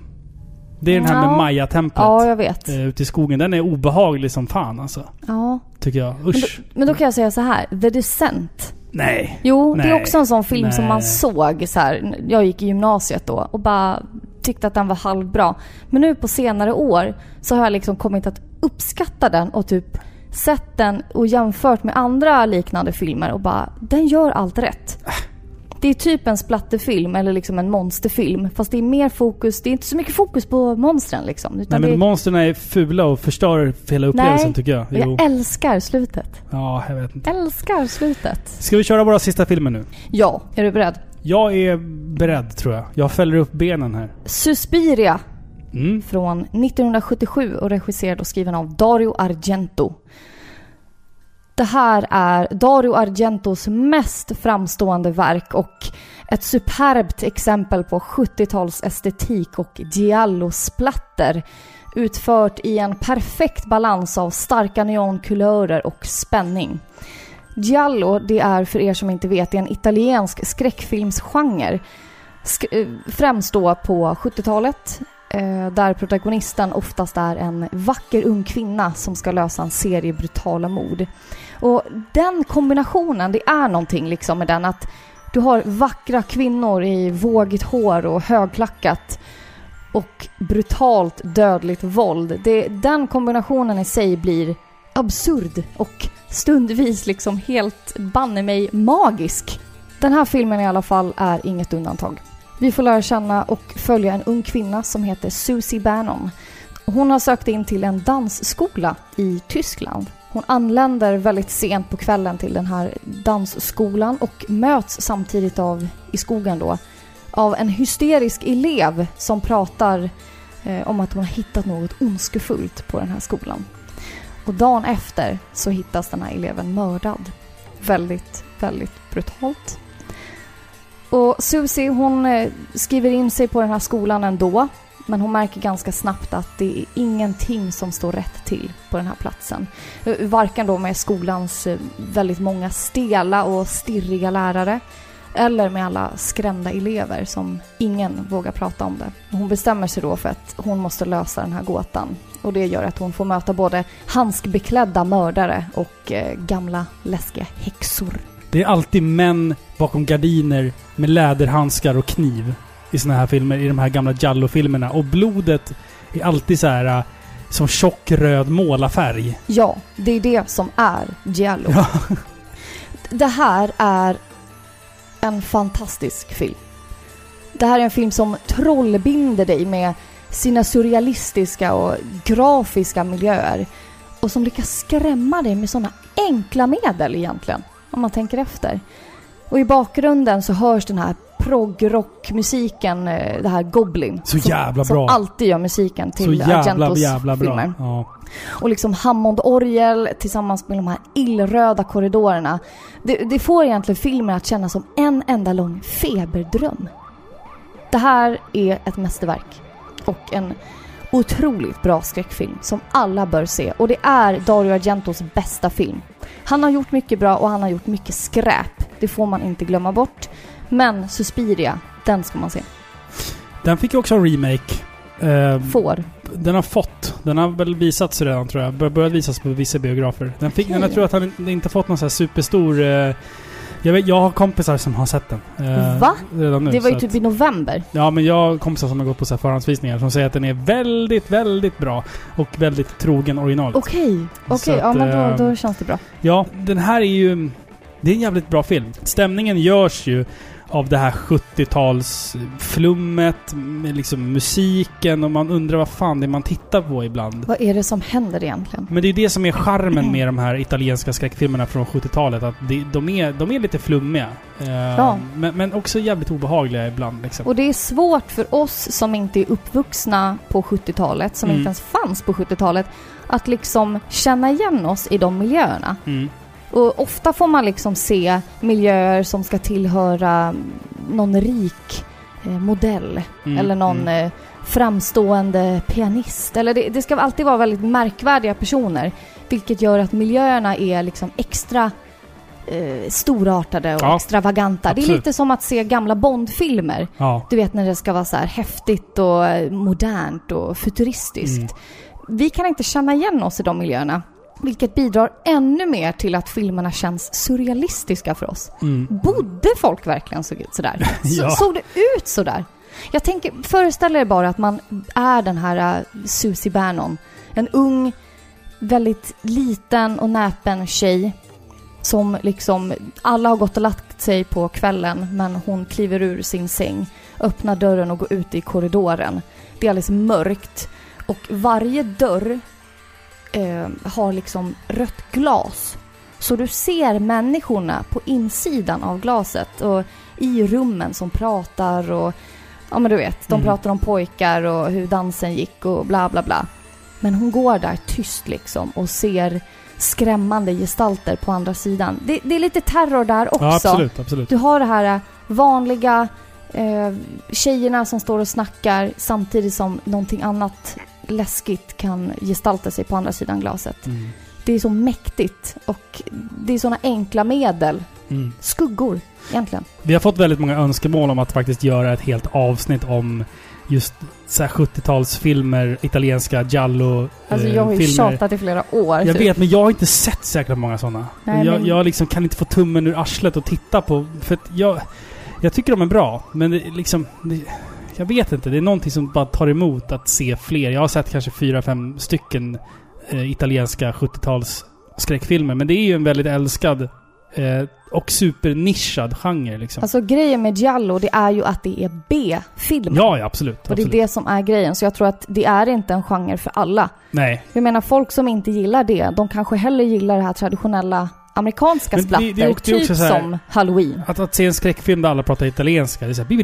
Det är den här med Ja. Maya-templet. Ja, jag vet. eh, Ute i skogen. Den är obehaglig som fan alltså. Ja. Tycker jag. Men då, Usch. men då kan jag säga så här. The Descent. Nej. Jo, det är Nej. också en sån film som Nej. man såg så här. Jag gick i gymnasiet då och bara tyckte att den var halvbra. Men nu på senare år så har jag liksom kommit att uppskatta den och typ sett den och jämfört med andra liknande filmer och bara, den gör allt rätt. Det är typ en splatterfilm eller liksom en monsterfilm. Fast det är mer fokus, det är inte så mycket fokus på monstren liksom. Nej Utan men det är, monstren är fula och förstör hela upplevelsen Nej, tycker jag. Jo. jag älskar slutet. Ja, jag vet inte. Älskar slutet. Ska vi köra våra sista filmer nu? Ja, är du beredd? Jag är beredd tror jag. Jag fäller upp benen här. Suspiria Mm. från 1977 och regisserad och skriven av Dario Argento. Det här är Dario Argentos mest framstående verk och Ett superbt exempel på 70-tals estetik och giallo-splatter utfört i en perfekt balans av starka neonkulörer och spänning. Giallo, det är för er som inte vet, det är en italiensk skräckfilmsgenre. Sk eh, främst då på 70-talet, eh, där protagonisten oftast är en vacker ung kvinna som ska lösa en serie brutala mord. Och den kombinationen, det är någonting liksom med den att du har vackra kvinnor i vågigt hår och högklackat och brutalt dödligt våld. Det, den kombinationen i sig blir absurd och stundvis liksom helt banne mig magisk. Den här filmen i alla fall är inget undantag. Vi får lära känna och följa en ung kvinna som heter Susie Bannon. Hon har sökt in till en dansskola i Tyskland. Hon anländer väldigt sent på kvällen till den här dansskolan och möts samtidigt av, i skogen då, av en hysterisk elev som pratar eh, om att hon har hittat något ondskefullt på den här skolan. Och dagen efter så hittas den här eleven mördad. Väldigt, väldigt brutalt. Och Susie hon eh, skriver in sig på den här skolan ändå. Men hon märker ganska snabbt att det är ingenting som står rätt till på den här platsen. Eh, varken då med skolans eh, väldigt många stela och stirriga lärare eller med alla skrämda elever som ingen vågar prata om det. Hon bestämmer sig då för att hon måste lösa den här gåtan. Och det gör att hon får möta både handskbeklädda mördare och eh, gamla läskiga häxor. Det är alltid män bakom gardiner med läderhandskar och kniv i såna här filmer, i de här gamla Jallo-filmerna. Och blodet är alltid så här som tjock röd målarfärg. Ja, det är det som är Giallo. Ja. Det här är en fantastisk film. Det här är en film som trollbinder dig med sina surrealistiska och grafiska miljöer och som lyckas skrämma dig med sådana enkla medel egentligen, om man tänker efter. Och i bakgrunden så hörs den här proggrockmusiken, eh, det här Goblin. Så jävla som, bra! Som alltid gör musiken till så jävla, Argentos jävla bra. filmer. Ja. Och liksom Hammond-orgel tillsammans med de här illröda korridorerna. Det, det får egentligen filmen att kännas som en enda lång feberdröm. Det här är ett mästerverk. Och en otroligt bra skräckfilm som alla bör se. Och det är Dario Argentos bästa film. Han har gjort mycket bra och han har gjort mycket skräp. Det får man inte glömma bort. Men Suspiria, den ska man se. Den fick ju också en remake. Eh, Får. Den har fått. Den har väl visats redan tror jag. Börjat visas på vissa biografer. Den fick, okay. jag tror att han inte fått någon så här superstor... Eh, jag, vet, jag har kompisar som har sett den. Eh, Va? Redan nu, det var ju typ att, i november. Ja, men jag har kompisar som har gått på så här förhandsvisningar som säger att den är väldigt, väldigt bra. Och väldigt trogen originalet. Okej. Okay. Okej, okay, ja men då, eh, då känns det bra. Ja, den här är ju... Det är en jävligt bra film. Stämningen görs ju av det här 70-talsflummet, med liksom musiken och man undrar vad fan det är man tittar på ibland. Vad är det som händer egentligen? Men det är det som är charmen med de här italienska skräckfilmerna från 70-talet. Att de, är, de är lite flummiga. Eh, ja. Men, men också jävligt obehagliga ibland. Liksom. Och det är svårt för oss som inte är uppvuxna på 70-talet, som mm. inte ens fanns på 70-talet, att liksom känna igen oss i de miljöerna. Mm. Och ofta får man liksom se miljöer som ska tillhöra någon rik eh, modell mm, eller någon mm. eh, framstående pianist. Eller det, det, ska alltid vara väldigt märkvärdiga personer. Vilket gör att miljöerna är liksom extra eh, storartade och ja, extravaganta. Absolut. Det är lite som att se gamla Bondfilmer. Ja. Du vet när det ska vara så här häftigt och eh, modernt och futuristiskt. Mm. Vi kan inte känna igen oss i de miljöerna. Vilket bidrar ännu mer till att filmerna känns surrealistiska för oss. Mm. Bodde folk verkligen så, sådär? ja. Såg det ut sådär? Jag tänker, föreställ er bara att man är den här uh, Susie Bannon. En ung, väldigt liten och näpen tjej som liksom, alla har gått och lagt sig på kvällen men hon kliver ur sin säng, öppnar dörren och går ut i korridoren. Det är alldeles mörkt och varje dörr eh, har liksom rött glas. Så du ser människorna på insidan av glaset och i rummen som pratar och ja men du vet, de mm. pratar om pojkar och hur dansen gick och bla bla bla. Men hon går där tyst liksom och ser skrämmande gestalter på andra sidan. Det, det är lite terror där också. Ja, absolut, absolut. Du har det här vanliga eh, tjejerna som står och snackar samtidigt som någonting annat läskigt kan gestalta sig på andra sidan glaset. Mm. Det är så mäktigt och det är såna enkla medel. Mm. Skuggor, egentligen. Vi har fått väldigt många önskemål om att faktiskt göra ett helt avsnitt om just så här 70-talsfilmer, italienska giallo Alltså eh, jag har ju filmer. tjatat i flera år. Jag typ. vet, men jag har inte sett säkert många sådana. Nej, jag, men- jag liksom kan inte få tummen ur arslet och titta på... För jag... Jag tycker de är bra, men det, liksom... Det, jag vet inte. Det är någonting som bara tar emot att se fler. Jag har sett kanske fyra, fem stycken eh, italienska 70-tals skräckfilmer. Men det är ju en väldigt älskad eh, och supernischad genre liksom. Alltså grejen med Giallo, det är ju att det är B-film. ja, ja, absolut. Och det är absolut. det som är grejen. Så jag tror att det är inte en genre för alla. Nej. Jag menar, folk som inte gillar det, de kanske hellre gillar det här traditionella amerikanska det- splatter. det det typ här- som Halloween. Att, att se en skräckfilm där alla pratar italienska, det är såhär... De,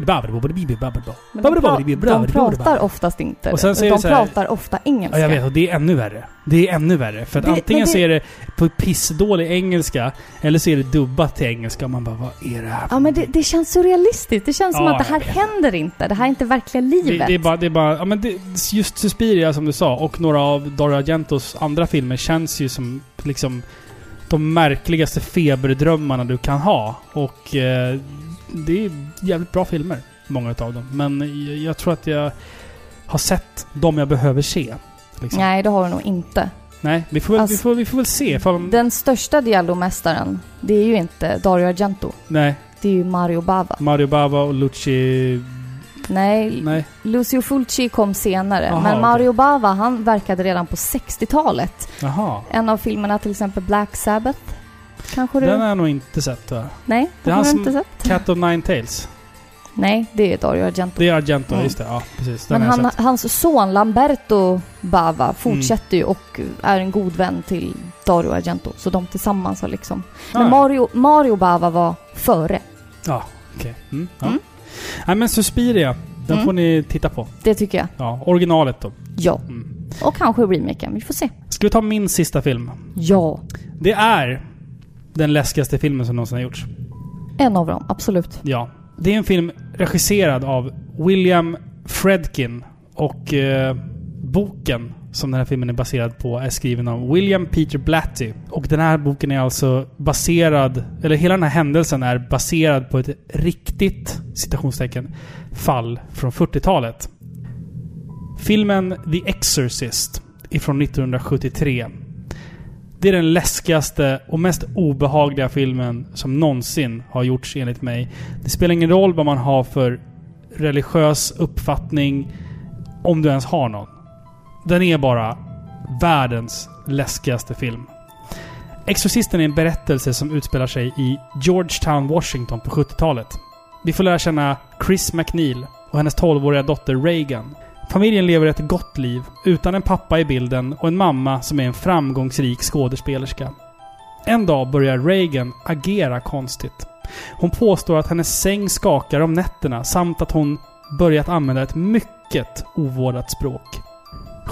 pra- de pratar oftast inte Och sen det. så De det så här- pratar ofta engelska. Ja, jag vet. Och det är ännu värre. Det är ännu värre. För att Det- antingen det- så är det på pissdålig engelska, eller så är det dubbat till engelska. Och man bara, vad är det här Ja, men det, det känns surrealistiskt. Det känns som Ja, att det här händer inte. Det här är inte verkliga livet. det, det är bara, det är bara, ja men det, just Suspiria som du sa, och några av Dario Argentos andra filmer känns ju som liksom de märkligaste feberdrömmarna du kan ha. Och eh, det är jävligt bra filmer, många utav dem. Men jag, jag tror att jag har sett de jag behöver se. Liksom. Nej, det har du nog inte. Nej, vi får, väl, vi Alltså, får, vi får väl se. Ifall, Den största Diallo-mästaren, det är ju inte Dario Argento. Nej, Det är ju Mario Bava. Mario Bava och Lucci... Nej, Nej. Lucio Fulci kom senare. Aha, men. Mario Bava, han verkade redan på 60-talet. Jaha. En av filmerna till exempel Black Sabbath. Kanske du? Den har jag nog inte sett tyvärr. Nej, Det har du inte sett? Cat of Nine Tails. Nej, det är Dario Argento. Det är Argento, Mm. just det. Ja, precis. Den Men jag han, hans son Lamberto Bava Mm. fortsätter ju och är en god vän till Dario Argento. Så de tillsammans har liksom... Ah, Men. Mario, Mario Bava var före. Ja, okej. Mm, ja. Nej men Suspiria, den Mm. får ni titta på. Det tycker jag. Ja, originalet då. Ja. Mm. Och kanske remaken. Vi får se. Ska vi ta min sista film? Ja. Det är den läskigaste filmen som någonsin har gjorts. En av dem, absolut. Ja. Det är en film regisserad av William Fredkin och eh, boken som den här filmen är baserad på är skriven av William Peter Blatty. Och den här boken är alltså baserad, eller hela den här händelsen är baserad på ett riktigt, citationstecken, fall från 40-talet. Filmen The Exorcist ifrån 1973. Det är den läskigaste och mest obehagliga filmen som någonsin har gjorts enligt mig. Det spelar ingen roll vad man har för religiös uppfattning, om du ens har någon. Den är bara världens läskigaste film. Exorcisten är en berättelse som utspelar sig i Georgetown, Washington på 70-talet. Vi får lära känna Chris McNeil och hennes 12-åriga dotter Reagan. Familjen lever ett gott liv utan en pappa i bilden och en mamma som är en framgångsrik skådespelerska. En dag börjar Reagan agera konstigt. Hon påstår att hennes säng skakar om nätterna samt att hon börjat använda ett mycket ovårdat språk.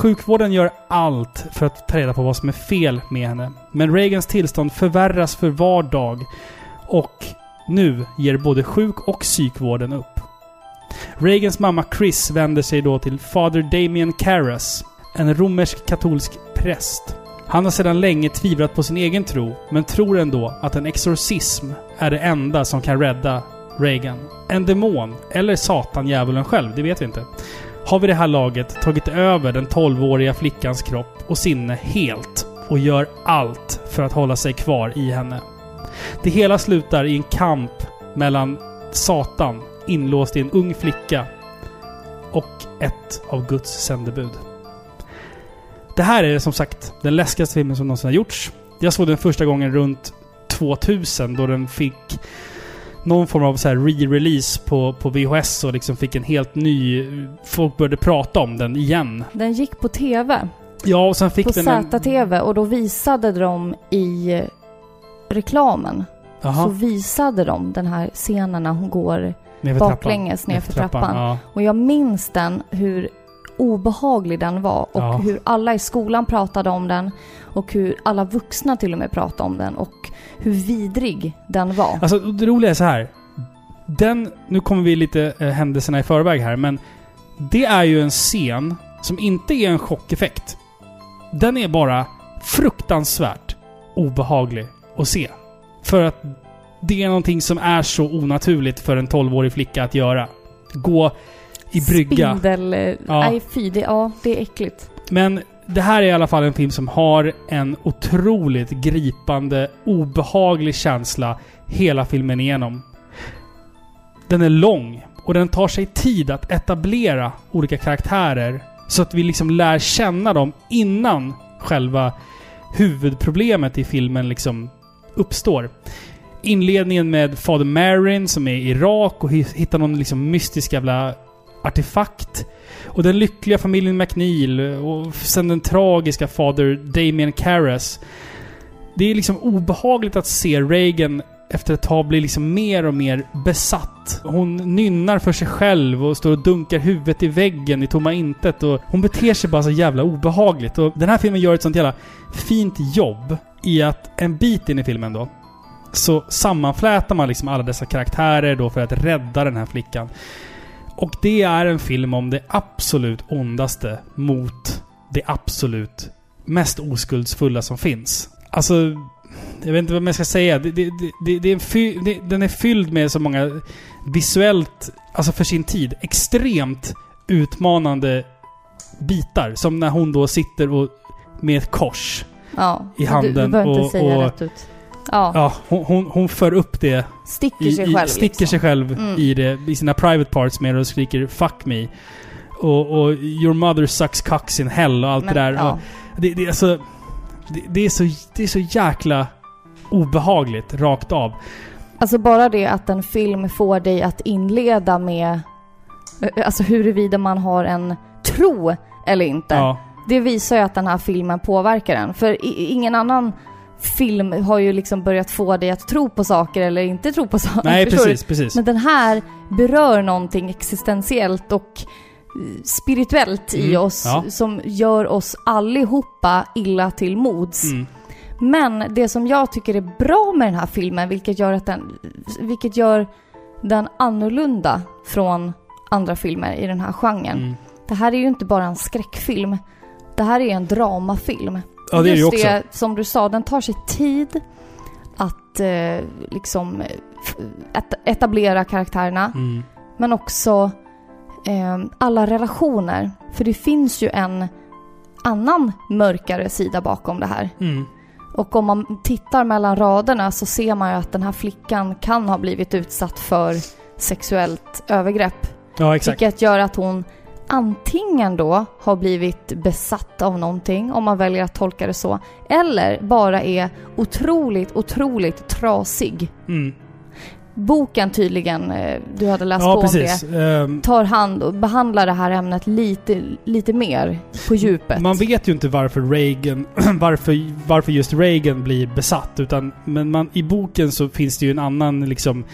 Sjukvården gör allt för att ta reda på vad som är fel med henne. Men Reagans tillstånd förvärras för var dag och nu ger både sjuk och psykvården upp. Reagans mamma Chris vänder sig då till Fader Damien Carras, en romersk katolsk präst. Han har sedan länge tvivlat på sin egen tro, men tror ändå att en exorcism är det enda som kan rädda Reagan. En demon, eller Satan djävulen själv, det vet vi inte, har vid det här laget tagit över den 12-åriga flickans kropp och sinne helt och gör allt för att hålla sig kvar i henne. Det hela slutar i en kamp mellan Satan, inlåst i en ung flicka, och ett av Guds sändebud. Det här är som sagt den läskigaste filmen som någonsin har gjorts. Jag såg den första gången runt 2000 då den fick någon form av så här re-release på, på VHS och liksom fick en helt ny... Folk började prata om den igen. Den gick på TV. Ja, och sen fick på den en... ZTV och då visade de i reklamen. Jaha. Så visade de den här scenen när hon går Nerför trappan. baklänges nerför trappan. Ja. Och jag minns den, hur obehaglig den var och Ja. hur alla i skolan pratade om den och hur alla vuxna till och med pratade om den och hur vidrig den var. Alltså, det roliga är så här. den, nu kommer vi lite eh, händelserna i förväg här, men det är ju en scen som inte är en chockeffekt. Den är bara fruktansvärt obehaglig att se. För att det är någonting som är så onaturligt för en 12-årig flicka att göra. Gå i brygga. Spindel... eh, Ja. Nej, fy. Det, ja, det är äckligt. Men det här är i alla fall en film som har en otroligt gripande, obehaglig känsla hela filmen igenom. Den är lång och den tar sig tid att etablera olika karaktärer så att vi liksom lär känna dem innan själva huvudproblemet i filmen liksom uppstår. Inledningen med Fader Marin som är i Irak och hi- hittar någon liksom mystisk jävla artefakt. Och den lyckliga familjen McNeil och sen den tragiska fader Damien Karras. Det är liksom obehagligt att se Reagan efter ett tag bli liksom mer och mer besatt. Hon nynnar för sig själv och står och dunkar huvudet i väggen i tomma intet och hon beter sig bara så jävla obehagligt. Och den här filmen gör ett sånt jävla fint jobb i att en bit in i filmen då så sammanflätar man liksom alla dessa karaktärer då för att rädda den här flickan. Och det är en film om det absolut ondaste mot det absolut mest oskuldsfulla som finns. Alltså, jag vet inte vad man ska säga. Det, det, det, det är fy, den är fylld med så många visuellt, alltså för sin tid, extremt utmanande bitar. Som när hon då sitter och, med ett kors Ja. i Du, handen. du behöver inte säga och, rätt ut. Ja. Ja, hon, hon, hon för upp det Sticker i, sig i, själv sticker liksom. sig själv Mm. i, det, i sina private parts med det och skriker 'Fuck me' och, och 'Your mother sucks cocks in hell' och allt Men, det där. ja. Det, det, är alltså, det, det, är så, det är så jäkla obehagligt rakt av. Alltså bara det att en film får dig att inleda med... eh, Alltså huruvida man har en tro eller inte. Ja. Det visar ju att den här filmen påverkar en. För i, ingen annan film har ju liksom börjat få dig att tro på saker eller inte tro på saker. Nej, precis, du? precis. Men den här berör någonting existentiellt och eh, spirituellt i Mm, oss ja. som gör oss allihopa illa till mods. Mm. Men det som jag tycker är bra med den här filmen, vilket gör, att den, vilket gör den annorlunda från andra filmer i den här genren. Mm. Det här är ju inte bara en skräckfilm. Det här är en dramafilm. Ja, det Just det, som du sa, den tar sig tid att eh, liksom etablera karaktärerna. Mm. Men också eh, alla relationer. För det finns ju en annan mörkare sida bakom det här. Mm. Och om man tittar mellan raderna så ser man ju att den här flickan kan ha blivit utsatt för sexuellt övergrepp. Ja, exakt. Vilket gör att hon antingen då har blivit besatt av någonting, om man väljer att tolka det så, eller bara är otroligt, otroligt trasig. Mm. Boken tydligen, eh, du hade läst Ja, på precis. om det, Ehm, tar hand och behandlar det här ämnet lite, lite mer på djupet. Man vet ju inte varför Reagan, varför, varför just Reagan blir besatt. Utan, men man, i boken så finns det ju en annan liksom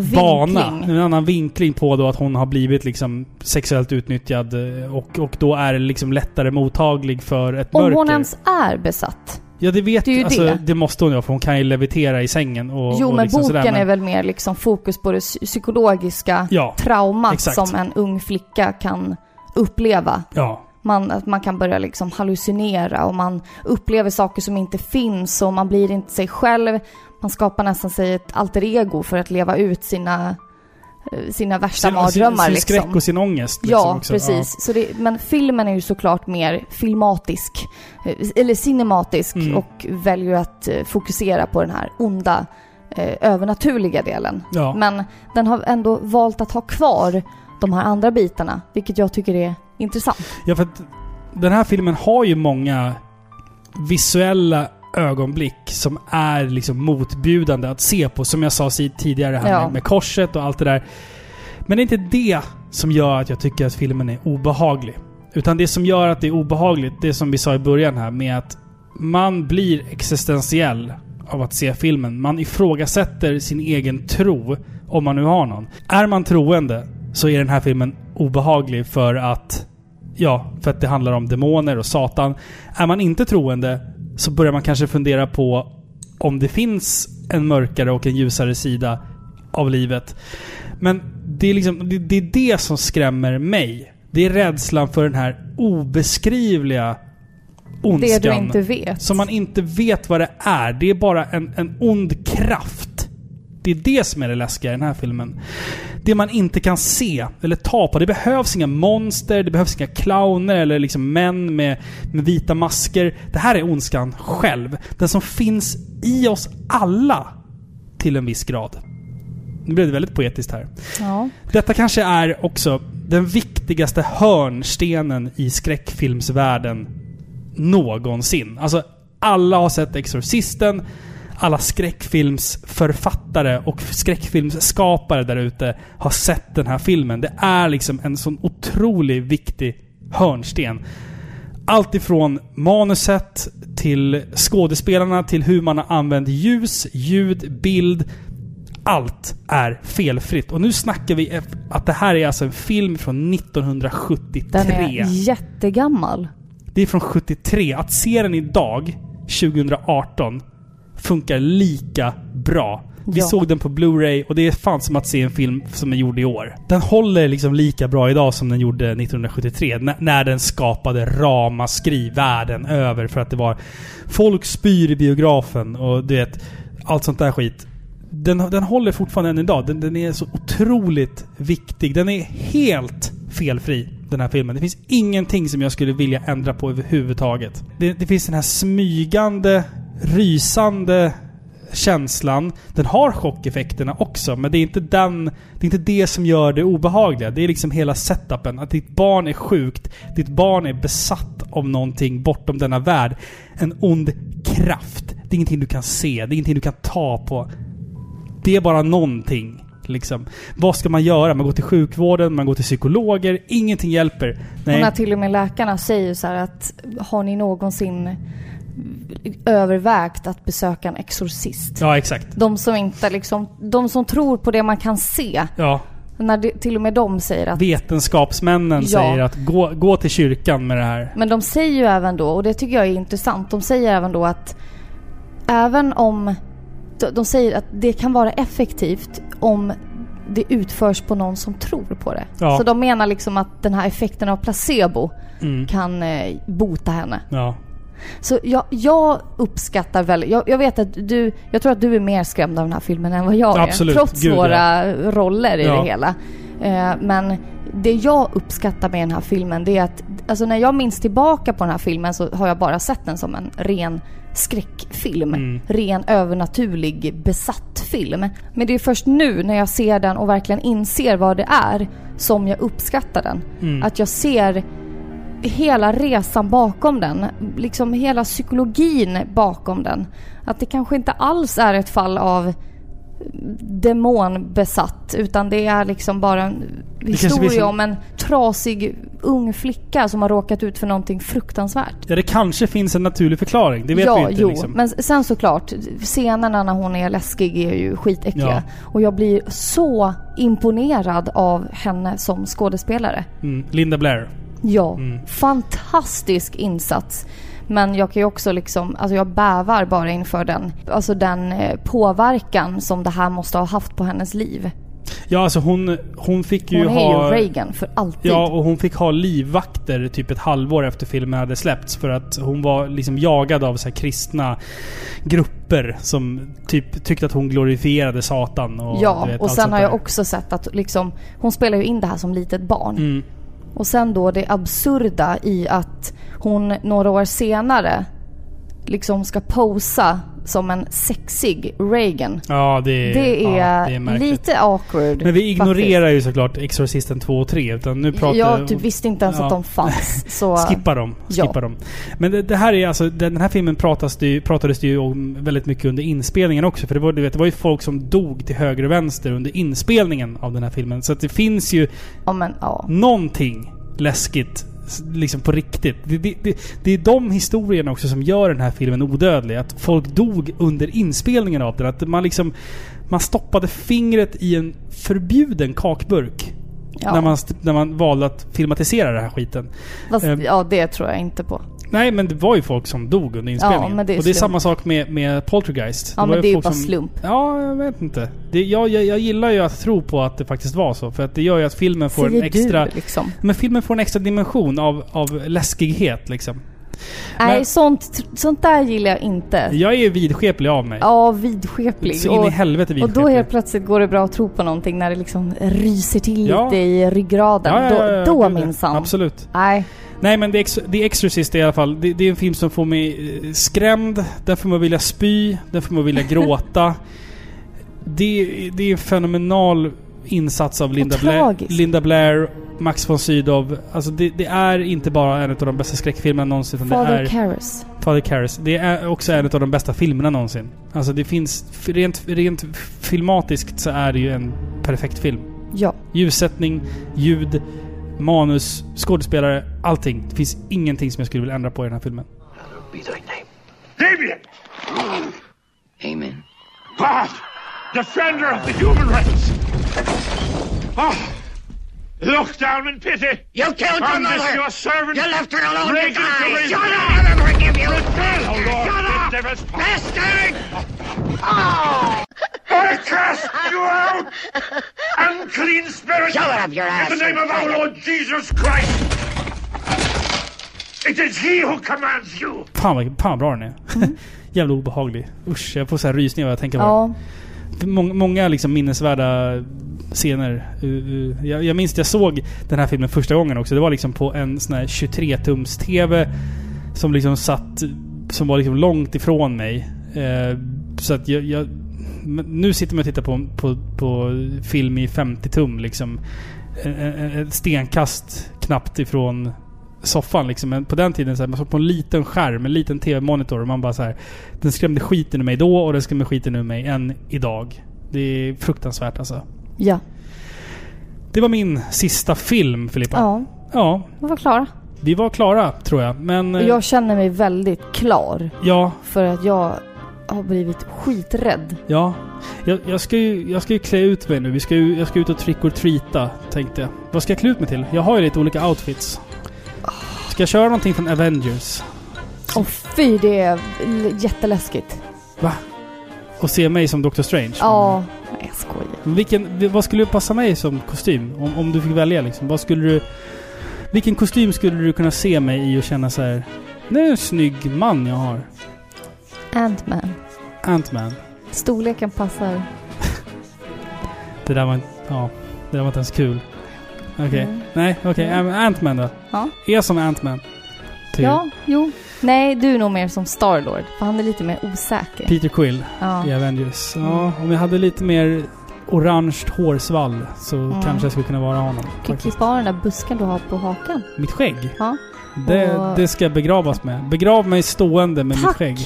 bana. En annan vinkling på då att hon har blivit liksom sexuellt utnyttjad eh, och, och då är liksom lättare mottaglig för ett Om mörker. hon ens är besatt. Ja, det vet Det alltså, det. det. måste hon ju för hon kan ju levitera i sängen och Jo, och men liksom boken sådär, men- är väl mer liksom fokus på det psy- psykologiska Ja, traumat exakt. som en ung flicka kan uppleva. Ja. Man, att man kan börja liksom hallucinera och man upplever saker som inte finns och man blir inte sig själv. Man skapar nästan sig ett alter ego för att leva ut sina, eh, sina värsta Sin, mardrömmar. sin, sin liksom. skräck och sin ångest. Liksom Ja, också. precis. Så det, men filmen är ju såklart mer filmatisk, eh, eller cinematisk Mm. och väljer att eh, fokusera på den här onda, eh, övernaturliga delen. Ja. Men den har ändå valt att ha kvar de här andra bitarna, vilket jag tycker är intressant. Ja, för att den här filmen har ju många visuella ögonblick som är liksom motbjudande att se på. Som jag sa tidigare här Ja. med, med korset och allt det där. Men det är inte det som gör att jag tycker att filmen är obehaglig. Utan det som gör att det är obehagligt, det som vi sa i början här med att man blir existentiell av att se filmen. Man ifrågasätter sin egen tro, om man nu har någon. Är man troende så är den här filmen obehaglig för att Ja, för att det handlar om demoner och Satan. Är man inte troende så börjar man kanske fundera på om det finns en mörkare och en ljusare sida av livet. Men det är, liksom, det, det är det som skrämmer mig. Det är rädslan för den här obeskrivliga ondskan. Det du inte vet. Som man inte vet vad det är. Det är bara en, en ond kraft. Det är det som är det läskiga i den här filmen. Det man inte kan se eller ta på. Det behövs inga monster, det behövs inga clowner eller liksom män med, med vita masker. Det här är ondskan själv. Den som finns i oss alla till en viss grad. Nu blev det väldigt poetiskt här. Ja. Detta kanske är också den viktigaste hörnstenen i skräckfilmsvärlden någonsin. Alltså, alla har sett Exorcisten. Alla skräckfilmsförfattare och skräckfilmsskapare där ute har sett den här filmen. Det är liksom en sån otroligt viktig hörnsten. Allt ifrån manuset till skådespelarna till hur man har använt ljus, ljud, bild. Allt är felfritt. Och nu snackar vi att det här är alltså en film från 1973. Den är jättegammal. Det är från 73. Att se den idag, 2018, funkar lika bra. Vi Ja. såg den på Blu-ray och det är fan som att se en film som är gjord i år. Den håller liksom lika bra idag som den gjorde 1973. N- när den skapade ramaskri världen över för att det var... Folk spyr i biografen och du vet, allt sånt där skit. Den, den håller fortfarande än idag. Den, den är så otroligt viktig. Den är helt felfri, den här filmen. Det finns ingenting som jag skulle vilja ändra på överhuvudtaget. Det, det finns den här smygande, rysande känslan. Den har chockeffekterna också, men det är inte den... Det är inte det som gör det obehagliga. Det är liksom hela setupen. Att ditt barn är sjukt. Ditt barn är besatt av någonting bortom denna värld. En ond kraft. Det är ingenting du kan se. Det är ingenting du kan ta på. Det är bara någonting. Liksom. Vad ska man göra? Man går till sjukvården, man går till psykologer. Ingenting hjälper. Och när till och med läkarna säger så här att har ni någonsin övervägt att besöka en exorcist? Ja, exakt. De som inte liksom, de som tror på det man kan se. Ja. När det, till och med de säger att... Vetenskapsmännen Ja. säger att gå, gå till kyrkan med det här. Men de säger ju även då, och det tycker jag är intressant, de säger även då att även om... de- säger att det kan vara effektivt om det utförs på någon som tror på det. Ja. Så de menar liksom att den här effekten av placebo Mm. kan eh, bota henne. Ja. Så jag, jag uppskattar väldigt... Jag, jag vet att du... Jag tror att du är mer skrämd av den här filmen än vad jag Absolut. är. Trots Gud, våra roller i Ja. det hela. Eh, men det jag uppskattar med den här filmen det är att... Alltså när jag minns tillbaka på den här filmen så har jag bara sett den som en ren skräckfilm. Mm. Ren övernaturlig besatt film. Men det är först nu när jag ser den och verkligen inser vad det är som jag uppskattar den. Mm. Att jag ser hela resan bakom den. Liksom hela psykologin bakom den. Att det kanske inte alls är ett fall av demonbesatt utan det är liksom bara en historia om en trasig ung flicka som har råkat ut för någonting fruktansvärt. Ja, det kanske finns en naturlig förklaring. Det vet ja, vi inte jo. liksom. Men sen såklart, scenerna när hon är läskig är ju skitäckliga. Ja. Och jag blir så imponerad av henne som skådespelare. Mm. Linda Blair. Ja, Mm. fantastisk insats. Men jag kan ju också liksom, alltså jag bävar bara inför den, alltså den eh, påverkan som det här måste ha haft på hennes liv. Ja, alltså hon, hon fick ju Hon är ha... ju Reagan för alltid. Ja, och hon fick ha livvakter typ ett halvår efter filmen hade släppts. För att hon var liksom jagad av så här kristna grupper som typ tyckte att hon glorifierade Satan. Och, ja, vet, och sen har jag också sett att liksom, hon spelar ju in det här som litet barn. Mm. Och sen då det absurda i att hon några år senare liksom ska posa som en sexig Reagan. Ja, det är, Det är, ja, det är lite awkward. Men vi ignorerar faktiskt. ju såklart Exorcisten 2 och 3. Utan nu pratar Jag typ visste inte ens Ja. att de fanns. Så... Skippa dem. Ja. Skippa dem. Men det, det här är alltså, den här filmen pratas det, ju- pratades det ju om väldigt mycket under inspelningen också. För det var, du vet, det var ju folk som dog till höger och vänster under inspelningen av den här filmen. Så att det finns ju Ja, men ja. någonting läskigt liksom på riktigt. Det, det, det, det är de historierna också som gör den här filmen odödlig. Att folk dog under inspelningen av den. Att man liksom... Man stoppade fingret i en förbjuden kakburk. Ja. När, man, när man valde att filmatisera den här skiten. Fast, Ehm. ja, det tror jag inte på. Nej, men det var ju folk som dog under inspelningen. Ja, men det är och det är slump. samma sak med, med Poltergeist. Ja, var men det är ju bara slump. Ja, jag vet inte. Det, jag, jag, jag gillar ju att tro på att det faktiskt var så. För att det gör ju att filmen får Säger en extra... du liksom. Men filmen får en extra dimension av, av läskighet liksom. Nej, Men- sånt, sånt där gillar jag inte. Jag är vidskeplig av mig. Ja, vidskeplig. Så in i helvete och då vidskeplig. helt plötsligt går det bra att tro på någonting när det liksom ryser till Ja. lite i ryggraden. Ja, ja, då då minsann. Absolut. Nej. Nej men The, Ex The Exorcist i alla fall. Det, det är en film som får mig eh, skrämd. Den får mig vilja spy. Den får mig vilja gråta. Det, det är en fenomenal insats av Linda Blair. Linda Blair, Max von Sydow. Alltså det, det är inte bara en av de bästa skräckfilmerna någonsin. utan det Father är, Karras. Father Karras. Det är också en av de bästa filmerna någonsin. Alltså det finns... Rent, rent filmatiskt så är det ju en perfekt film. Ja. Ljussättning, ljud, manus, skådespelare, allting. Det finns ingenting som jag skulle vilja ändra på i den här filmen. Be thy name. Damien! Amen. God! Defender of the human race! Oh, look down in pity! You killed your mother! your servant! You left her alone to die! to raise Shut up! I'll never forgive you! Repent, O Lord! Shut up! devil's. Bastard! Oh! I cast you out! Unclean spirit! Shut up, your ass! In the name of our Lord Jesus Christ! It is he who commands you! Fan vad, fan vad bra den är. Jävla obehaglig. Usch, jag får så här rysningar när jag tänker på Ja. den. Många, många liksom minnesvärda scener. Uh, uh, Jag, jag minns att jag såg den här filmen första gången också. Det var liksom på en sån här 23-tums TV. Som liksom satt... Som var liksom långt ifrån mig. Eh, så att jag... jag nu sitter man och tittar på, på, på film i 50 tum liksom. Ett stenkast knappt ifrån soffan liksom. Men på den tiden så här, man såg på en liten skärm, en liten TV-monitor och man bara så här. Den skrämde skiten ur mig då och den skrämmer skiten ur mig än idag. Det är fruktansvärt alltså. Ja. Det var min sista film Filippa. Ja. Ja, Vi var klara. vi var klara tror jag. Men... Eh, jag känner mig väldigt klar. Ja, För att jag har blivit skiträdd. ja. Jag, jag, ska ju, jag ska ju klä ut mig nu. Vi ska ju, jag ska ut och trick or treata, tänkte jag. Vad ska jag klä ut mig till? Jag har ju lite olika outfits. Ska jag köra någonting från Avengers? Åh fy, det är jätteläskigt. Va? Och se mig som Doctor Strange? Ja. Nej, jag skojar. Vilken, vad skulle passa mig som kostym? Om, om du fick välja liksom. Vad skulle du... Vilken kostym skulle du kunna se mig i och känna så här. Det är en snygg man jag har. Ant-Man. Ant-Man. Storleken passar. Det där var inte... Ja. Det där var inte ens kul. Okej. Mm. Nej, okej. Mm. Okay. Ant-Man då? Ja. Är jag som Ant-Man? Typ. Ja, jo. Nej, du är nog mer som Starlord. För han är lite mer osäker. Peter Quill Ja. i Avengers. Ja, om jag hade lite mer orange hårsvall så Mm. kanske jag skulle kunna vara honom. Du kan klippa av den där busken du har på hakan. Mitt skägg? Ja. Det, Och- det ska jag begravas med. Begrav mig stående med mitt Tack. skägg.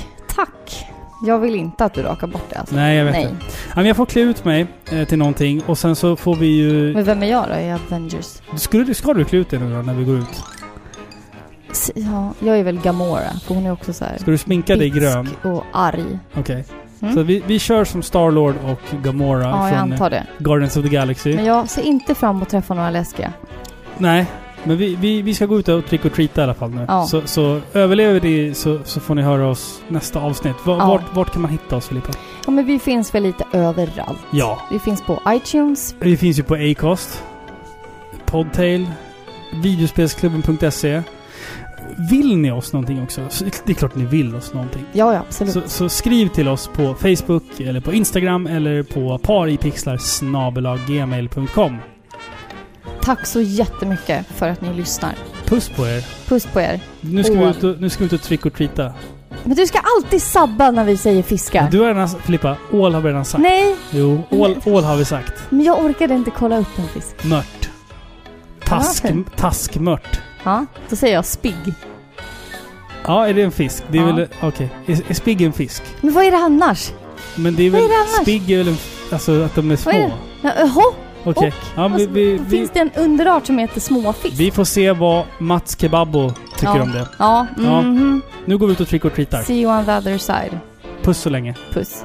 Jag vill inte att du rakar bort det alltså. Nej, jag vet Nej. det. Ja, men jag får klä ut mig eh, till någonting och sen så får vi ju... Men vem är jag då i Avengers? Skulle, du- ska du klä ut dig nu då när vi går ut? S- Ja, jag är väl Gamora. För hon är också så här Ska du sminka dig bitsk grön? och arg. Okej. Mm. Så vi, vi kör som Starlord och Gamora Ja, jag från antar det. Guardians of the Galaxy. Men jag ser inte fram emot att träffa några läskiga. Nej, men vi, vi, vi ska gå ut och trick or treata i alla fall nu. Ja. Så, så överlever det så, så får ni höra oss nästa avsnitt. Va, Ja. vart, vart kan man hitta oss Filippa? Ja, men vi finns väl lite överallt. Ja. Vi finns på iTunes. Vi finns ju på Acast, Podtail, videospelsklubben.se. Vill ni oss någonting också? Så Det är klart ni vill oss någonting. Ja, ja, absolut. Så, så skriv till oss på Facebook, eller på Instagram, eller på paripixlar gmail.com. Tack så jättemycket för att ni lyssnar. Puss på er! Puss på er. Nu ska, vi ut och, nu ska vi ut och trick or treata. Men du ska alltid sabba när vi säger fiska. Du har redan, Filippa, ål har vi redan sagt. Nej, Jo, ål, ål har vi sagt. men jag orkade inte kolla upp en fisk. Mört. Task, Ja, taskmört. Ja, då säger jag spigg. Ja, är det en fisk? Det är Ja. väl... Okej. Är, är spigg en fisk? Men vad är det annars? Men det är Vad väl... är det annars? Spigg är väl en... Alltså att de är små. det? Jaha, Okej. Ja, men vi, finns det en underart som heter småfisk? vi får se vad Mats Kebabbo tycker Ja. om det. Ja, Ja. mhm. Nu går vi ut och trick or treatar. See you on the other side. Puss så länge. Puss.